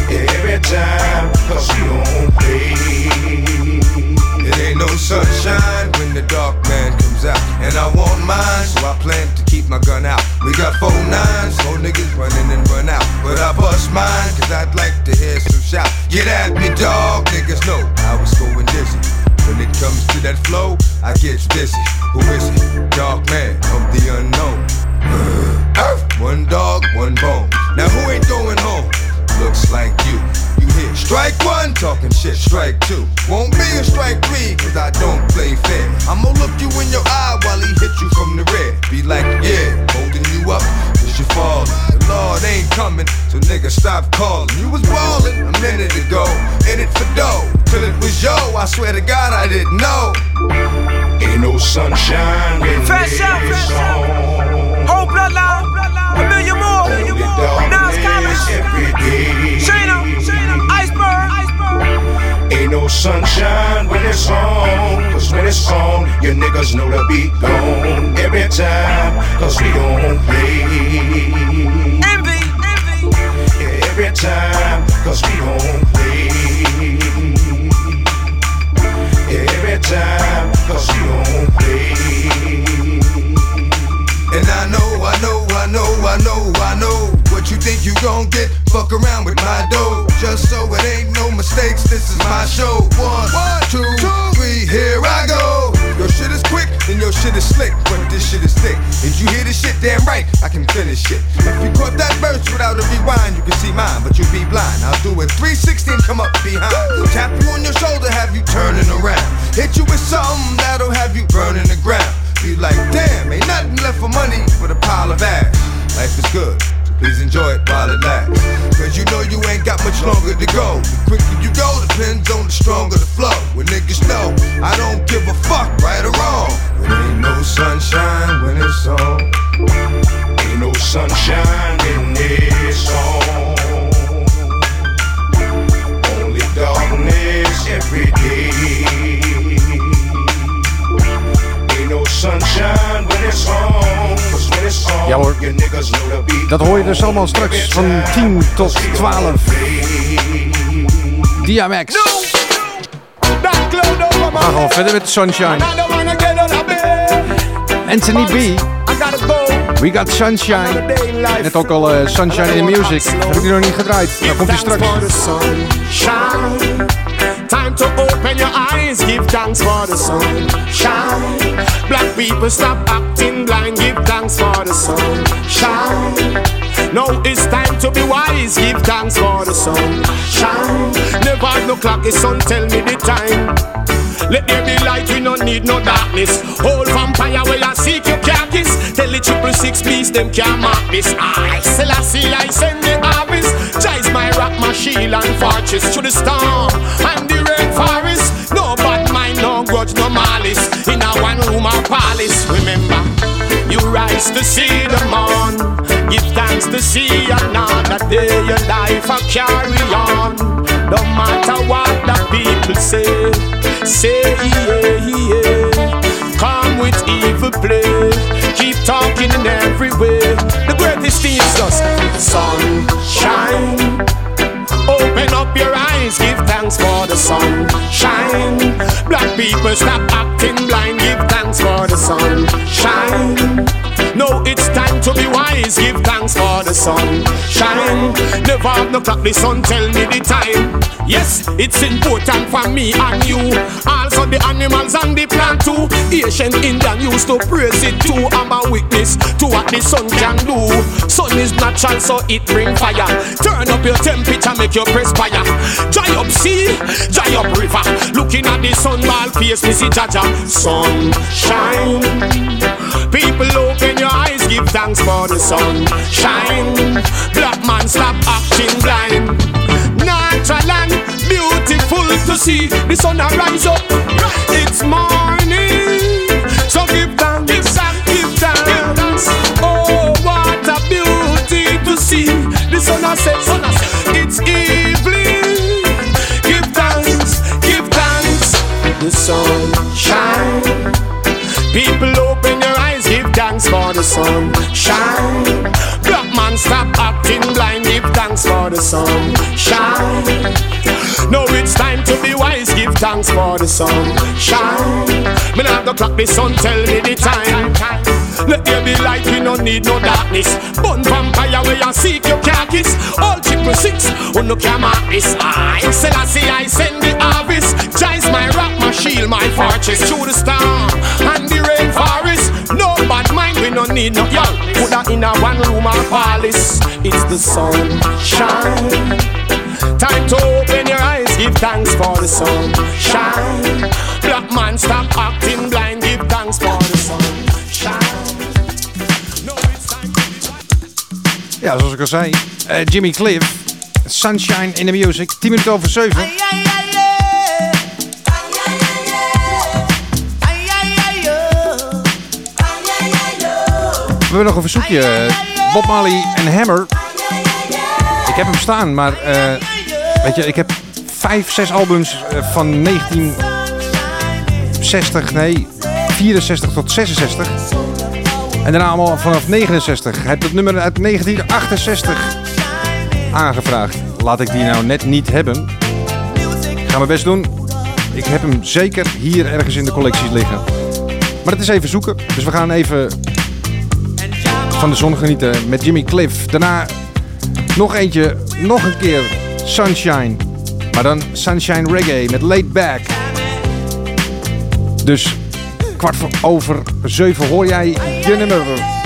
Every time, cause we don't play. It ain't no sunshine when the dark man comes out. And I want mine, so I plan to keep my gun out. We got four nines, four niggas running and run out. But I bust mine, cause I'd like to hear some shout. Get at me, dog, niggas know I was going dizzy. When it comes to that flow, I get busy. Who is it? Dark man of the unknown. One dog, one bone. Now who ain't going home? Looks like you. You hear strike one, talking shit, strike two. Won't be a strike three, cause I don't play fair. I'ma look you in your eye while he hit you from the rear. Be like, yeah, holding you up, cause you falling. The Lord ain't coming, so nigga stop calling. You was ballin' a minute ago, in it for dough. Till it was yo, I swear to God I didn't know. Ain't no sunshine in Fresh this out, fresh song. Whole sunshine when it's on. Cause when it's on, your niggas know the beat gone every time. Cause we don't play. Envy, envy. Yeah, Every time, cause we don't play. Yeah, Every time, cause we don't play. And I know, I know, I know, I know, I know What you think you gon' get, fuck around with my dough Just so it ain't no mistakes, this is my show One, two, three, here I go Your shit is quick, and your shit is slick But this shit is thick, Did you hear this shit? Damn right, I can finish it. If you caught that verse without a rewind, you can see mine, but you'll be blind. I'll do it 360 and come up behind. Tap you on your shoulder, have you turning around. Hit you with something that'll have you burning the ground. Be like, damn, ain't nothing left for money but a pile of ass. Life is good. Please enjoy it while it lasts. Cause you know you ain't got much longer to go. The quicker you go depends on the stronger the flow. When niggas know I don't give a fuck, right or wrong. There ain't no sunshine when it's on. Ain't no sunshine in this song. Only darkness every day. Ja hoor. Dat hoor je dus allemaal straks van 10 tot 12. Diamax. We gaan gewoon verder met Sunshine. Anthony B. We got Sunshine. Net ook al eh, Sunshine in the Music. Heb ik die nog niet gedraaid. Nou komt hij straks. Time to open your eyes, give thanks for the sun. Shine. Black people stop acting blind, give thanks for the sun. Shine. Now it's time to be wise, give thanks for the sun. Shine. Never no clock, the sun tell me the time. Let there be light, we don't need no darkness. Whole vampire where I seek your carcass. Tell the triple six beast them can't mark this. I Selassie, I send the harvest. Jais my rock, my shield and fortress to the storm and the rainforest. No bad mind, no grudge, no malice. In a one room or palace, remember. You rise to see the morn. Give thanks to see another day. Your life a carry on. No matter what the people say, say yeah, yeah. Come with evil play. Keep talking in every way. The greatest thing is just sunshine. Thanks for the sun. Shine. Black people stop acting blind, give thanks for the sun. Shine. No, it's time to be wise, give for the sun. Shine. Never have no clock, the sun tell me the time. Yes, it's important for me and you. Also the animals and the plant too. Ancient Indian used to praise it too. I'm a witness to what the sun can do. Sun is natural, so it bring fire. Turn up your temperature, make you perspire. Dry up sea, dry up river. Looking at the sun, ball face, me see Jaja. Sun shine. People open your give thanks for the sun. Shine. Black man stop acting blind. Natural and beautiful to see the sun a rise up. It's thanks for the sun shine. Now it's time to be wise, give thanks for the sun shine. Me not the clock, the sun tell me the time. Let there be light, we no need no darkness. Bun vampire where you seek your carcass. All triple six, who no can mark this. I Selassie, I send the harvest. Jais my rock, my shield, my fortress. Through the storm and the rainforest. No bad mind, we no need no yo. Put that in a one room or palace. It's the sun shine. Time to open your eyes, give thanks for the sun shine. Black man, stop acting blind, give thanks for the sun shine. Ja, zoals ik al zei. eh, Jimmy Cliff. Sunshine in the Music. 10 minuten over 7. Hebben nog een verzoekje. Bob Marley en Hammer. Ik heb hem staan, maar eh, weet je, ik heb vijf, zes albums eh, van 1960, nee, 64 tot 66. En daarna allemaal vanaf 69. Hij heeft het nummer uit 1968 aangevraagd. Laat ik die nou net niet hebben. Ik ga mijn best doen. Ik heb hem zeker hier ergens in de collecties liggen. Maar het is even zoeken. Dus we gaan even van de zon genieten met Jimmy Cliff. Daarna nog eentje, nog een keer Sunshine. Maar dan Sunshine Reggae met Laid Back. Dus kwart voor over zeven hoor jij je nummer.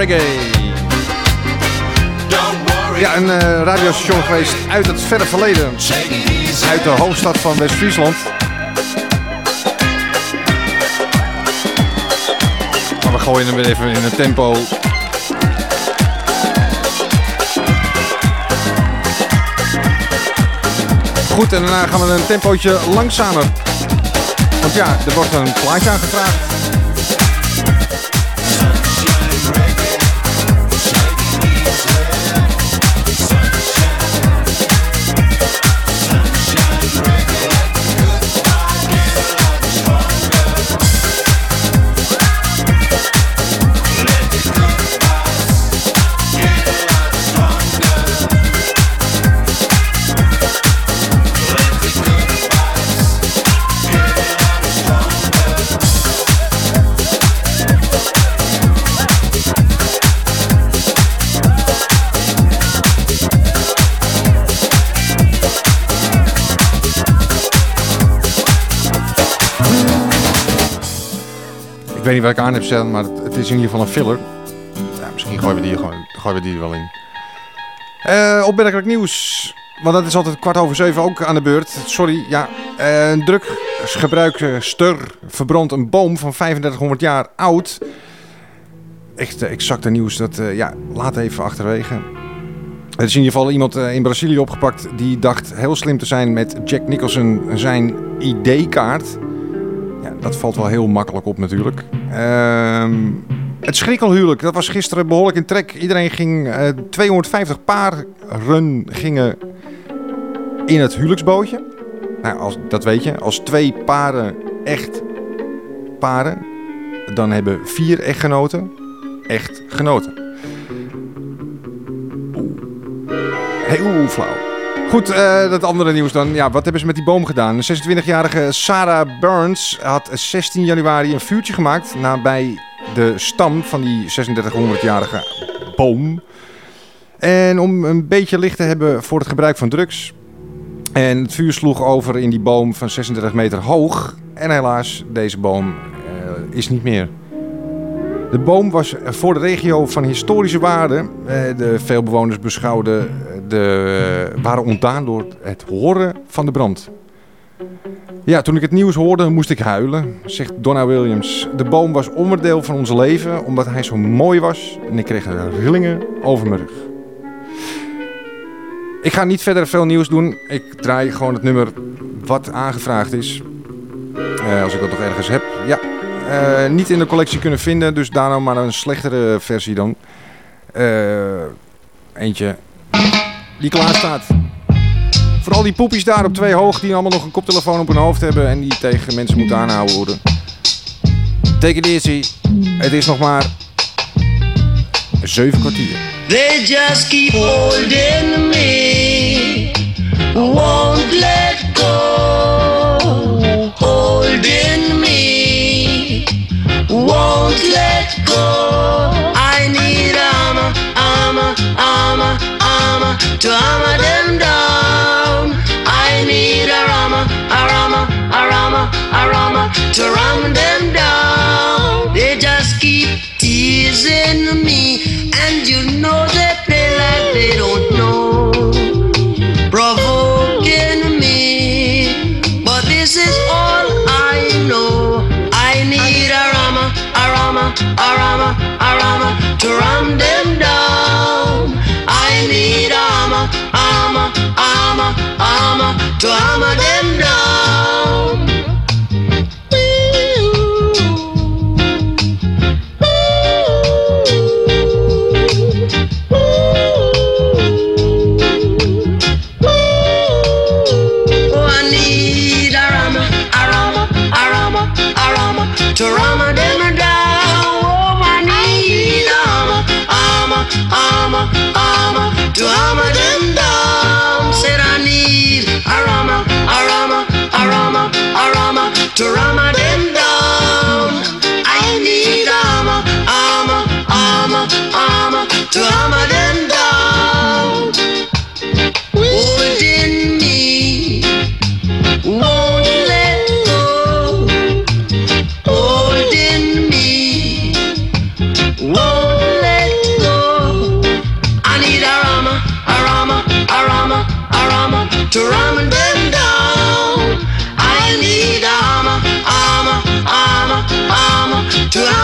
Reggae. Ja, een eh, radiostation geweest uit het verre verleden. Uit de hoofdstad van West-Friesland. Maar we gooien hem weer even in het tempo. Goed, en daarna gaan we een tempootje langzamer. Want ja, er wordt een plaatje aangevraagd. Weet niet wat ik aan heb staan, maar het, het is in ieder geval een filler. Ja, misschien gooien we die, gewoon, gooien we die er wel in. Eh, opmerkelijk nieuws. Want dat is altijd kwart over zeven ook aan de beurt. Sorry, ja. Eh, een drugsgebruikster verbrandt een boom van 3500 jaar oud. Echt eh, exacte nieuws. Dat, ja, laat even achterwege. Er is in ieder geval iemand in Brazilië opgepakt die dacht heel slim te zijn met Jack Nicholson zijn ID-kaart. Ja, dat valt wel heel makkelijk op natuurlijk. Ehm, het schrikkelhuwelijk, dat was gisteren behoorlijk in trek. Iedereen ging, eh 250 paren gingen in het huwelijksbootje. Nou, als, dat weet je. Als twee paren echt paren, dan hebben vier echtgenoten echt genoten. Heel flauw. Goed, eh, dat andere nieuws dan. Ja, wat hebben ze met die boom gedaan? De 26-jarige Sarah Burns had 16 januari een vuurtje gemaakt nabij de stam van die 3600-jarige boom. En om een beetje licht te hebben voor het gebruik van drugs. En het vuur sloeg over in die boom van 36 meter hoog. En helaas, deze boom eh, is niet meer. De boom was voor de regio van historische waarde. Eh, De veel bewoners beschouwden de, waren ontdaan door het horen van de brand. Ja, toen ik het nieuws hoorde, moest ik huilen, zegt Donna Williams. De boom was onderdeel van ons leven, omdat hij zo mooi was. En ik kreeg rillingen over mijn rug. Ik ga niet verder veel nieuws doen. Ik draai gewoon het nummer wat aangevraagd is. Eh, als ik dat nog ergens heb. Ja, eh, niet in de collectie kunnen vinden, dus daarom maar een slechtere versie dan. Eh, eentje die klaar staat. Vooral die poepjes daar op twee hoog die allemaal nog een koptelefoon op hun hoofd hebben en die tegen mensen moeten aanhouden worden. Take it easy. Het is nog maar zeven kwartier. They just keep holding me, won't let go. Holding me, won't let go. To armor them down. I need a armor, a armor, a armor, a armor to ram them down. They just keep teasing me, and you know they play like they don't know, provoking me. But this is all I know. I need a rama, a rama, a rama, a rama to ram them down. to Armageddon. to Ramadan down. I need armor, armor, armor, armor to Ramadan down. Holding me, won't let go. Holding me, won't let go. I need a armor, armor, armor, armor to Ramadan.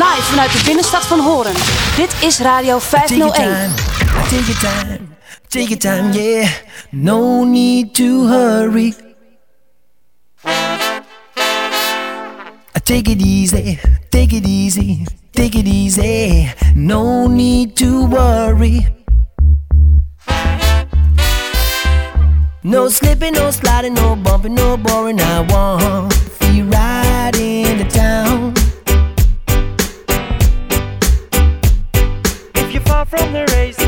Live vanuit de binnenstad van Horen. Dit is Radio 501. Take your time, take your time, take your time, yeah. No need to hurry. Take it easy, take it easy, take it easy. No need to worry. No slipping, no sliding, no bumping, no boring. I want from the race.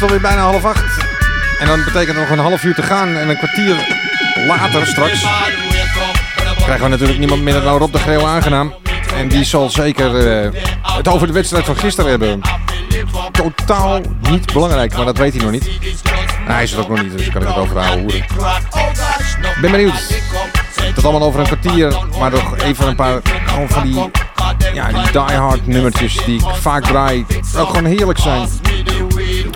Is alweer bijna half acht. En dan betekent nog een half uur te gaan. En een kwartier later straks krijgen we natuurlijk niemand minder dan Rob de Greeuw aangenaam. En die zal zeker eh, het over de wedstrijd van gisteren hebben. Totaal niet belangrijk, maar dat weet hij nog niet. Nou, hij is het ook nog niet, dus kan ik het over houden. ben benieuwd. Tot allemaal over een kwartier, maar nog even een paar gewoon van die, ja, die die-hard nummertjes die ik vaak draai. Ook gewoon heerlijk zijn.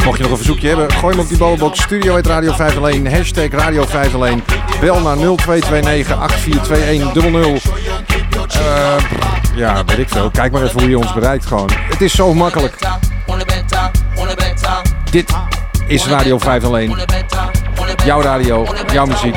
Mocht je nog een verzoekje hebben, gooi hem op die ballenbox. Studio Radio 501, hashtag Radio 501. Bel naar 0229 8421 00. Eh, ja, weet ik veel. Kijk maar even hoe je ons bereikt gewoon. Het is zo makkelijk. Dit is Radio 501. Jouw radio, jouw muziek.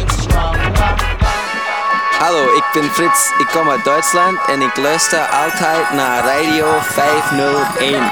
ik ben Frits, ik kom uit Duitsland en ik luister altijd naar Radio 501.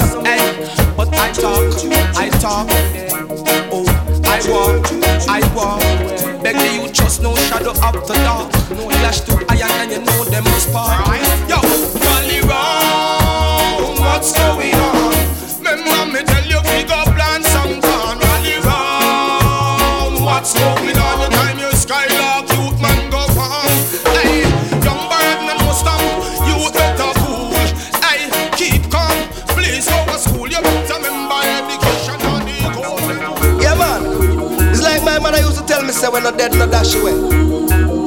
I talk, I talk, oh, I walk, I walk. Beg me, you trust no shadow of the dark. No lash to iron, and you know them must part. Yo, Molly Round, what's going on? Remember me tell you, we up plan some gone. Molly Round, what's going on? say when no dead, no dash away.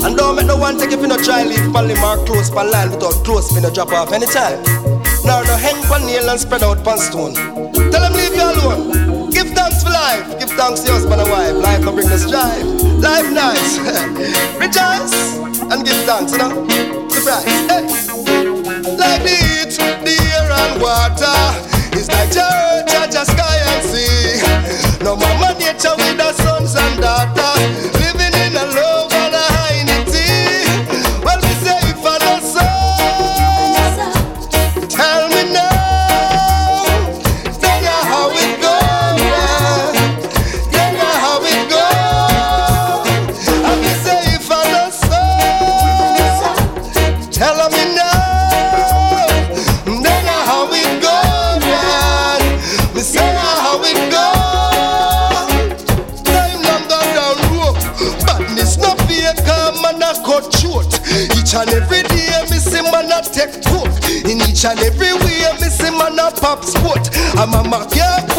And don't make no one take if you no try leave pan limb or close pan line without close me no drop off anytime. Now no hang pan nail and spread out pan stone. Tell them leave you alone. Give thanks for life. Give thanks to your husband and wife. Life no bring us strife. Life nice. Rejoice and give thanks, you know. Surprise. Hey. Like the heat, the air and water. It's like church, just sky and sea. No mama nature with the sons and daughters. And every way, me see man a pop sport. I'm a mafia.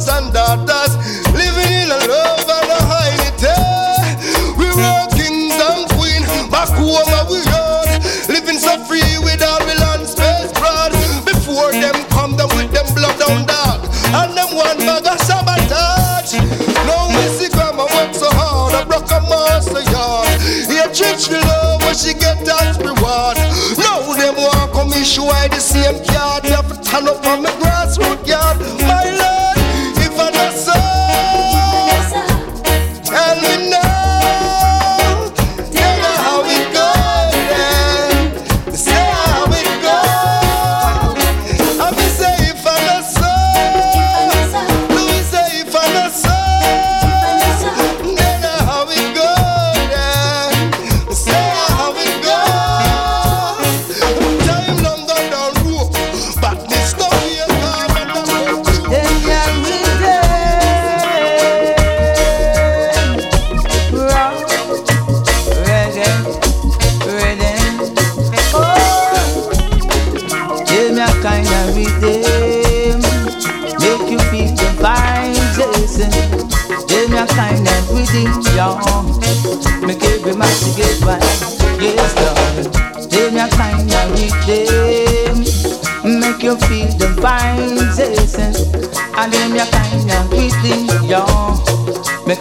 Sons and daughters, living in a love and a unity.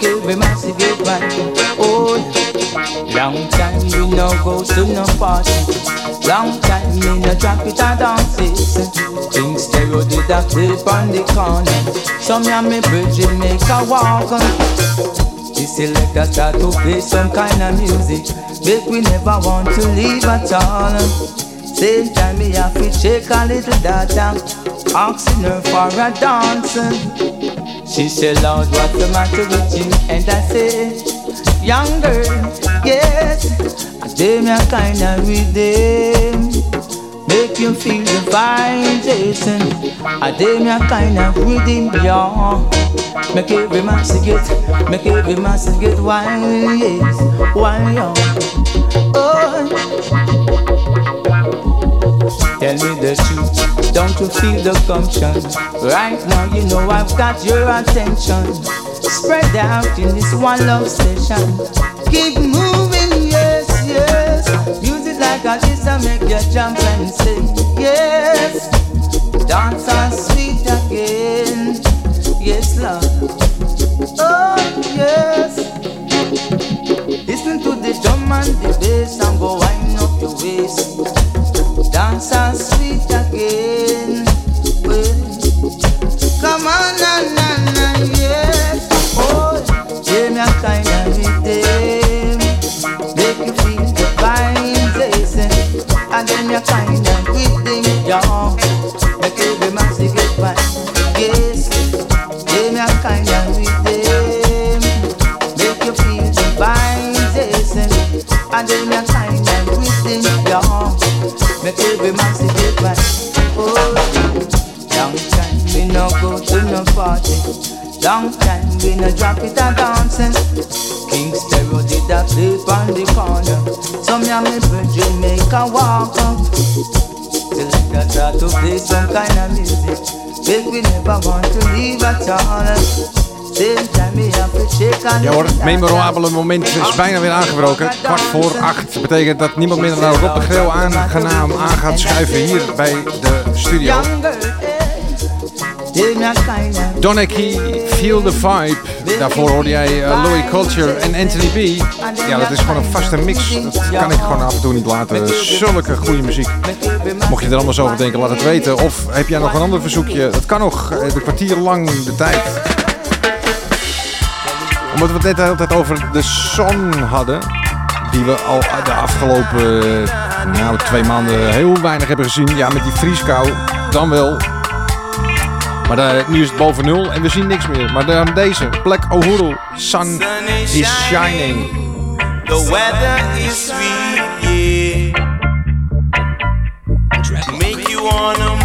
Every man to get right. Oh, long time we no go to no party. Long time me no drop it and dance it. King stereo did a clip on the corner. Some ya me bridge make a walk. The selector start to play some kind of music Make we never want to leave at all Same time me have to shake a little data Asking her for a dance She said, Lord, what's the matter with you? And I said, young girl, yes I gave me a kind of rhythm Make you feel the vibes, Jason I gave me a kind of rhythm, yeah Make every man get, make every man get wine, yes, wine, yeah. Oh, tell me the truth, don't you feel the gumption? Right now, you know I've got your attention. Spread out in this one love session. Keep moving, yes, yes. Music like a I make you jump and sing, yes. Dance on sweet again. Yes, love. Oh, yes. Listen to the drum and the bass and go wind up your waist. No drop it and dancing King Stereo did that flip on the corner Some me virgin make a walk up Till I start to play some kind of music Make we never want to leave at all. Ja hoor, het memorabele moment is bijna weer aangebroken. Kwart voor acht. Dat betekent dat niemand minder dan Rob de Greel aangenaam aan gaat schuiven hier bij de studio. Donneky, Feel the Vibe. Daarvoor hoorde jij uh, Louis Culture en Anthony B. Ja, dat is gewoon een vaste mix. Dat kan ik gewoon af en toe niet laten. Zulke goede muziek. Mocht je er anders over denken, laat het weten. Of heb jij nog een ander verzoekje? Dat kan nog. eh, De kwartier lang de tijd. Omdat we het net altijd over de song hadden. Die we al de afgelopen eh, nou, twee maanden heel weinig hebben gezien. Ja, met die vrieskou. Dan wel. Maar daar, nu is het boven nul en we zien niks meer. Maar dan deze. Black Uhuru. Sun is shining. The weather is sweet, yeah. Make you wanna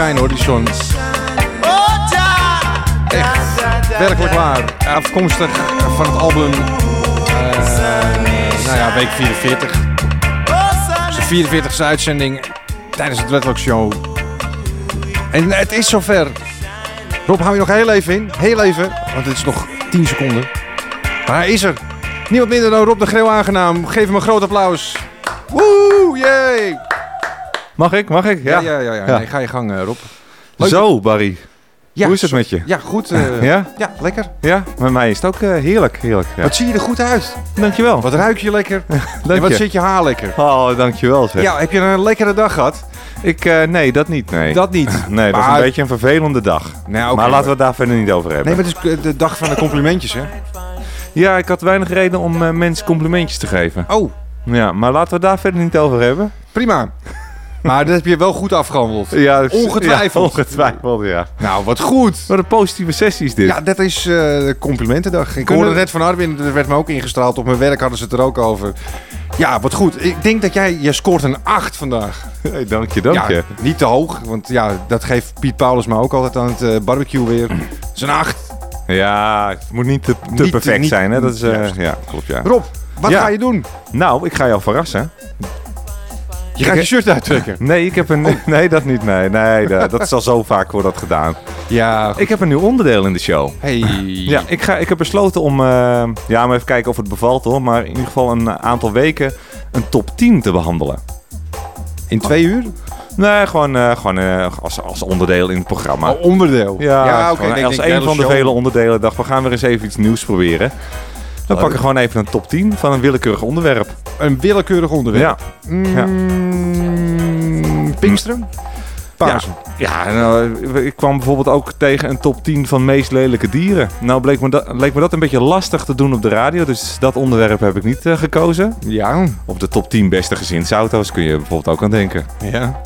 schijnen hoor, die. Echt, werkelijk waar. Afkomstig van het album, eh, nou ja, week 44. De 44e uitzending tijdens het Wetlock Show. En het is zover. Rob, hou je nog heel even in. Heel even, want het is nog 10 seconden. Maar hij is er. Niemand minder dan Rob de Greeuw aangenaam. Geef hem een groot applaus. Woe, yay! Mag ik? Mag ik? Ja, ja, ja. ja. Nee, ga je gang, eh, Rob. Leuk. Zo, Barry. Ja, Hoe is het met je? Ja, goed. eh, ja? Ja, lekker. Ja, met mij is het ook eh, heerlijk. heerlijk ja. Wat zie je er goed uit. Dankjewel. Wat ruik je lekker. Dank en wat je. zit je haar lekker. Oh, dankjewel zeg. Ja, heb je een lekkere dag gehad? Ik, nee, dat niet. Nee. Dat niet. Nee, dat is een beetje een vervelende dag. Nou, maar laten we het daar verder niet over hebben. Nee, maar het is de dag van de complimentjes, hè? Ja, ik had weinig reden om mensen complimentjes te geven. Oh. Ja, maar laten we het daar verder niet over hebben. Prima. Maar dat heb je wel goed afgehandeld. Ja, Ongetwijfeld. Ja, ongetwijfeld, ja. Nou, wat goed. Wat een positieve sessie is dit. Ja, dat is eh, complimentendag. Ik Kunnen hoorde we- net van Arwin, er werd me ook ingestraald. Op mijn werk hadden ze het er ook over. Ja, wat goed. Ik denk dat jij, je scoort een 8 vandaag. Hey, dank je, dank ja, je. Niet te hoog, want ja, dat geeft Piet Paulus me ook altijd aan het eh, barbecue weer. Dat is een 8. Ja, het moet niet te, te Niet- perfect niet- zijn, hè? Dat is, eh, juist. ja, klopt, ja. Rob, wat Ja. ga je doen? Nou, ik ga jou verrassen. Je gaat je shirt uittrekken. Nee, ik heb een... Nee, dat niet, nee. Nee, dat, dat is al zo vaak wordt dat gedaan. Ja, Ik heb een nieuw onderdeel in de show. Hey. Ja, ik, ga, ik heb besloten om... eh, ja, maar even kijken of het bevalt hoor. Maar in ieder geval een aantal weken een top 10 te behandelen. In twee uur? Nee, gewoon, eh, gewoon eh, als, als onderdeel in het programma. Oh, onderdeel. Ja, oké, als denk een van de show. vele onderdelen dacht we gaan weer eens even iets nieuws proberen. Dan Leuk. pak ik gewoon even een top 10 van een willekeurig onderwerp. Een willekeurig onderwerp. Ja. ja. Mm, Pinksteren? Ja, en, eh, ik kwam bijvoorbeeld ook tegen een top 10 van meest lelijke dieren. Nou bleek me dat, leek me dat een beetje lastig te doen op de radio, dus dat onderwerp heb ik niet eh, gekozen. Ja. Op de top 10 beste gezinsauto's kun je bijvoorbeeld ook aan denken. Ja.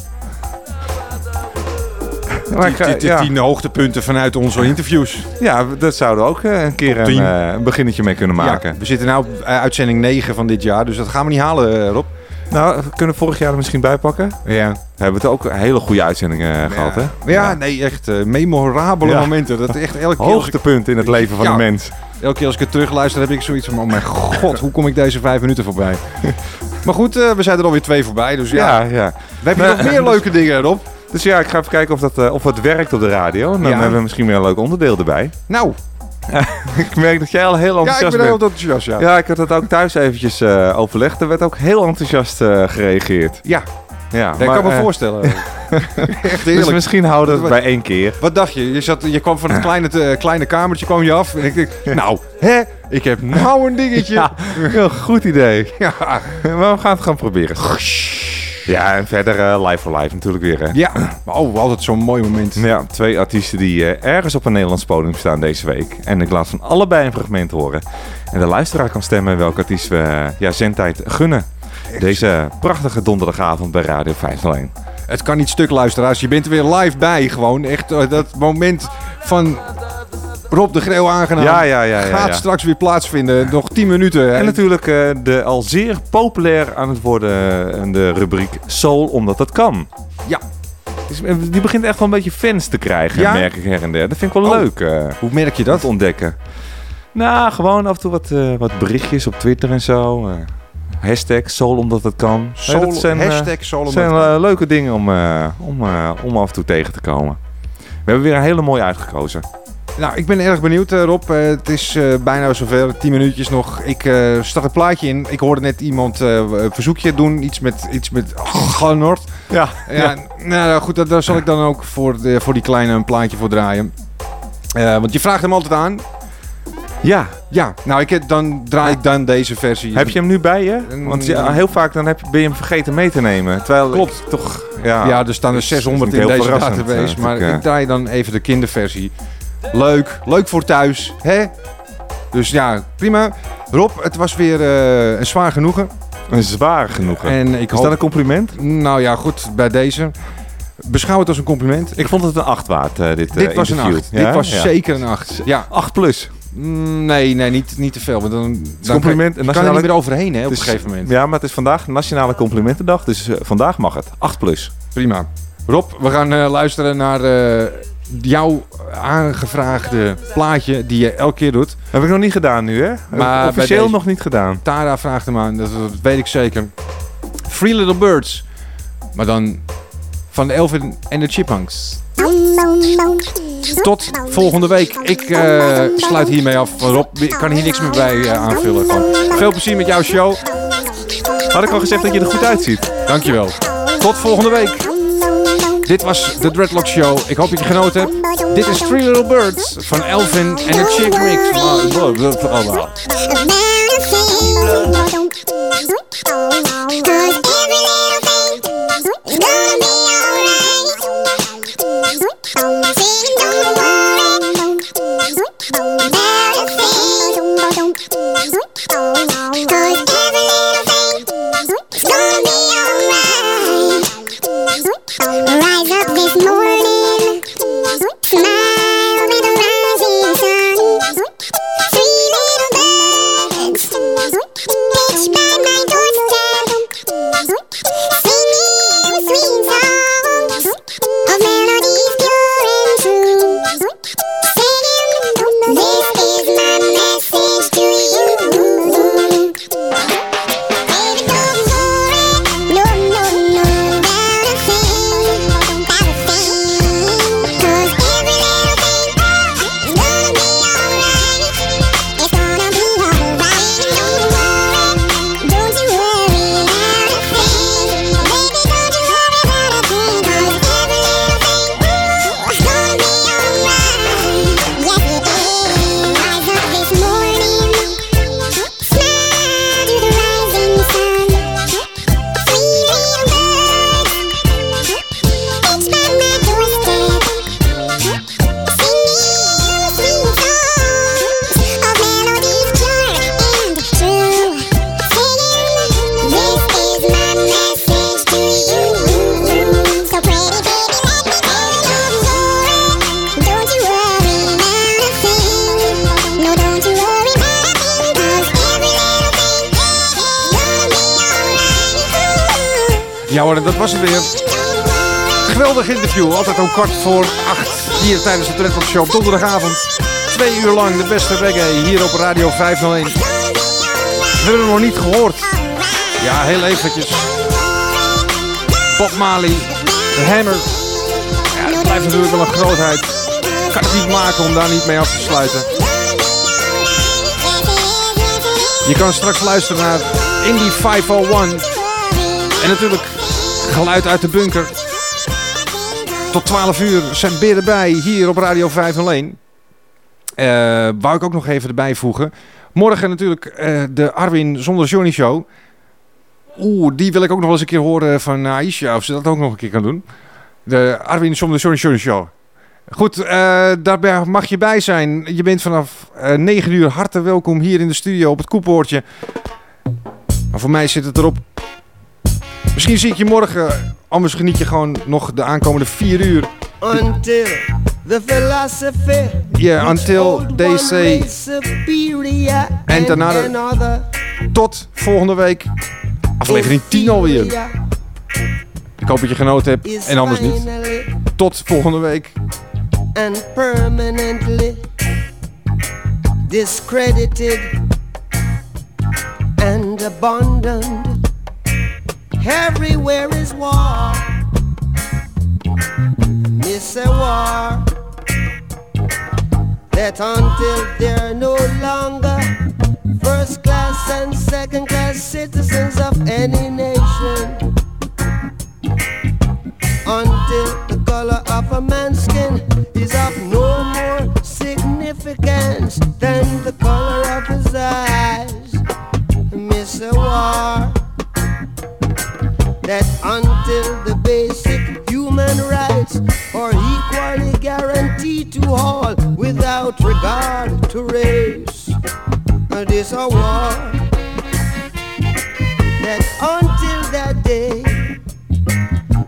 Maar ik ga- de, de ja. tien hoogtepunten vanuit onze interviews. Ja, dat zouden we ook eh, een keer Top een, 10. eh, een beginnetje mee kunnen maken. Ja, we zitten nu op eh, uitzending 9 van dit jaar, dus dat gaan we niet halen, eh, Rob. Nou, we kunnen vorig jaar er misschien bij pakken. Ja. We hebben het ook hele goede uitzendingen gehad, hè? Ja, nee, echt eh, memorabele Ja. momenten. Dat echt elke keer als ik, Hoogtepunt in het leven van Ja. een mens. elke keer als ik het terugluister, heb ik zoiets van: oh mijn god, hoe kom ik deze vijf minuten voorbij? maar goed, eh, we zijn er alweer twee voorbij, dus ja. Ja, ja. We hebben nog meer leuke dingen, Rob. Dus ja, ik ga even kijken of, dat, eh, of het werkt op de radio. En dan Ja. hebben we misschien weer een leuk onderdeel erbij. Nou, ik merk dat jij al heel ja, ik enthousiast ben heel bent. enthousiast, ja. Ja, ik had het ook thuis eventjes eh, overlegd. Er werd ook heel enthousiast eh, gereageerd. Ja, Ja, ik maar, kan me voorstellen. echt Dus misschien houden we het bij één keer. Wat dacht je? Je, zat, je kwam van het kleine, kleine kamertje kwam je af. En ik denk, nou, hè? Ik heb nou een dingetje. Ja, heel goed idee. Ja. Maar we gaan het gewoon proberen. Ja, en verder eh, live for live natuurlijk weer. Hè. Ja, oh, altijd zo'n mooi moment. Ja, twee artiesten die eh, ergens op een Nederlands podium staan deze week. En ik laat van allebei een fragment horen. En de luisteraar kan stemmen welke artiest we eh, ja, zendtijd gunnen. Deze prachtige donderdagavond bij Radio 501. Het kan niet stuk, luisteraars. Je bent er weer live bij, gewoon. Echt dat moment van Rob de Greeuw aangenaam. Ja, ja, ja, ja, Gaat straks weer plaatsvinden. Nog 10 minuten. En natuurlijk eh, de al zeer populair aan het worden eh, de rubriek Soul, omdat dat kan. Ja. Dus, eh, die begint echt wel een beetje fans te krijgen, Ja? merk ik her en der. Dat vind ik wel Oh. leuk. Hoe merk je dat? ontdekken. Nou, gewoon af en toe wat, wat berichtjes op Twitter en zo. hashtag Soul omdat het kan. Soul- Nee, dat zijn, hashtag Soul omdat zijn het kan. leuke dingen om, om, om af en toe tegen te komen. We hebben weer een hele mooie uitgekozen. Nou, ik ben erg benieuwd, eh, Rob. Eh, het is eh, bijna zover. 10 minuutjes nog. Ik eh start het plaatje in. Ik hoorde net iemand een verzoekje doen. Iets met, iets met Ganort. Ja, Ja, nou goed, daar, daar zal ik dan ook voor, de, voor die kleine een plaatje voor draaien. Want je vraagt hem altijd aan. Ja. Ja, nou ik, heb- dan draai ik dan deze versie. Heb je hem nu bij je? Mm. Want ja, heel vaak dan heb, je- ben je hem vergeten mee te nemen. Terwijl Klopt. toch... Ja, Ja, er staan er is- is 600 niet in deze database. maar ik draai dan even de kinderversie. Leuk, leuk voor thuis, hè? Dus ja, prima. Rob, het was weer eh, een zwaar genoegen. Een zwaar genoegen. En ik Is dat een compliment? Nou ja, goed, bij deze. Beschouw het als een compliment. Ik vond het een 8 waard, eh, dit Dit eh, was een interview. 8. Ja? Dit was Ja. zeker een 8. Ja. 8 plus. Mm, Nee, nee, niet, niet te veel. Want dan, compliment- kan, er niet meer overheen hè, op een gegeven moment. Ja, maar het is vandaag Nationale Complimentendag, dus vandaag mag het. 8 plus. Prima. Rob, we gaan eh, luisteren naar eh, jouw aangevraagde plaatje die je elke keer doet. Heb ik nog niet gedaan nu, hè? Maar Officieel deze- nog niet gedaan. Tara vraagt hem aan, dat, dat weet ik zeker. Free Little Birds. Maar dan van Elvin en de Chipmunks. Tot volgende week. Ik eh, sluit hiermee af. Rob, ik kan hier niks meer bij aanvullen. Gewoon. Veel plezier met jouw show. Had ik al gezegd dat je er goed uitziet. Dankjewel. Tot volgende week. Dit was de Dreadlock Show. Ik hoop dat je genoten hebt. Dit is Three Little Birds van Elvin en de Chick Mix. Maar, dat Rise up this morning, smile hoor, dat was het weer. Geweldig interview. Altijd om kwart voor acht. Hier tijdens de Dreadlock Show donderdagavond. Twee uur lang de beste reggae hier op Radio 501. We hebben hem nog niet gehoord. Ja, heel eventjes. Bob Marley, de Hammer. Ja, blijft natuurlijk wel een grootheid. Kan het niet maken om daar niet mee af te sluiten. Je kan straks luisteren naar Indie 501. En natuurlijk geluid uit de bunker. Tot 12 uur zijn Beer bij hier op Radio 501. Eh wou ik ook nog even erbij voegen. Morgen natuurlijk eh, de Arwin zonder Johnny show. Oeh, die wil ik ook nog wel eens een keer horen van Aisha. Of ze dat ook nog een keer kan doen. De Arwin zonder Johnny Johnny show. Goed, eh, daarbij mag je bij zijn. Je bent vanaf eh 9 uur hartelijk welkom hier in de studio op het koepoortje. Maar voor mij zit het erop. Misschien zie ik je morgen, anders geniet je gewoon nog de aankomende 4 uur. Until the philosophy Yeah, until they say and another. another Tot volgende week. Aflevering 10 alweer. Ik hoop dat je genoten hebt en anders niet. Tot volgende week. and permanently discredited and abandoned. Everywhere is war. Miss a war. That until they're no longer first class and second class citizens of any nation. Until the color of a man's skin is of no more significance than the color of his eyes. Miss a war that until the basic human rights are equally guaranteed to all without regard to race. This a war that until that day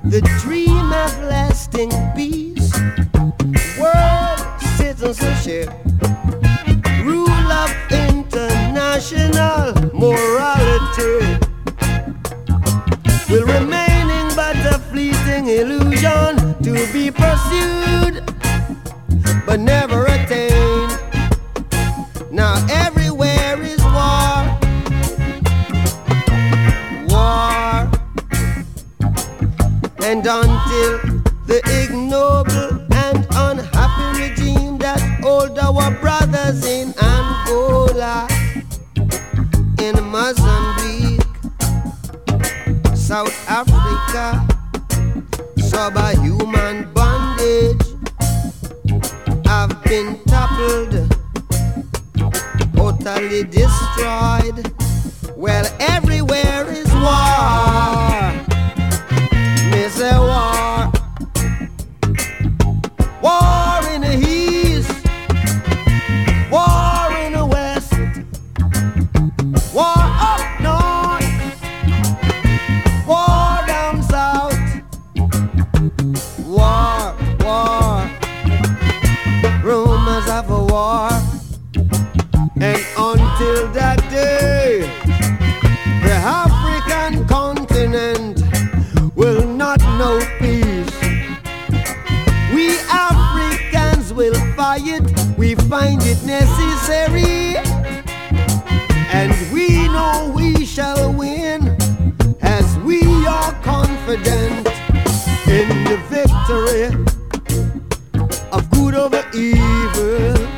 the dream of lasting peace, world citizenship, rule of international morality will remaining but a fleeting illusion to be pursued but never attained. Now everywhere is war, war, and until the ignoble and unhappy regime that hold our brothers in Angola, in Mozambique South Africa, subhuman bondage I've been toppled, totally destroyed. Well, everywhere is war. Say war. War war, and until that day, the African continent will not know peace. We Africans will fight, we find it necessary. And we know we shall win as we are confident in the victory of good over evil.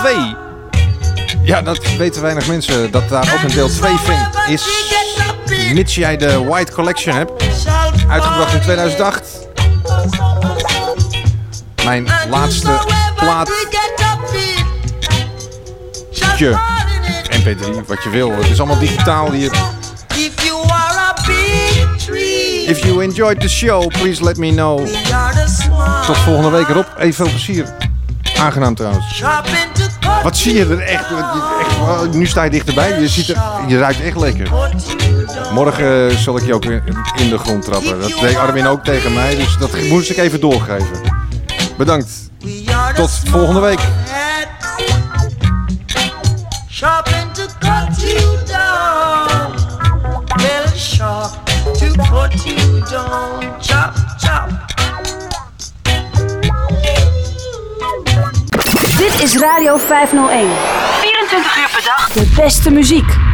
2. Ja, dat weten weinig mensen, dat daar ook een deel 2 vindt. Is, mits jij de White Collection hebt, uitgebracht in 2008. Mijn laatste plaat. Tje, MP3, wat je wil. Het is allemaal digitaal hier. If you enjoyed the show, please let me know. Tot volgende week erop. Even veel plezier. Aangenaam trouwens. Wat zie je er echt, echt oh, Nu sta je dichterbij. Je, ziet er, je ruikt echt lekker. Morgen zal ik je ook in de grond trappen. Dat deed Armin ook tegen mij. Dus dat moest ik even doorgeven. Bedankt. Tot volgende week. 501. 24 uur per dag. De beste muziek.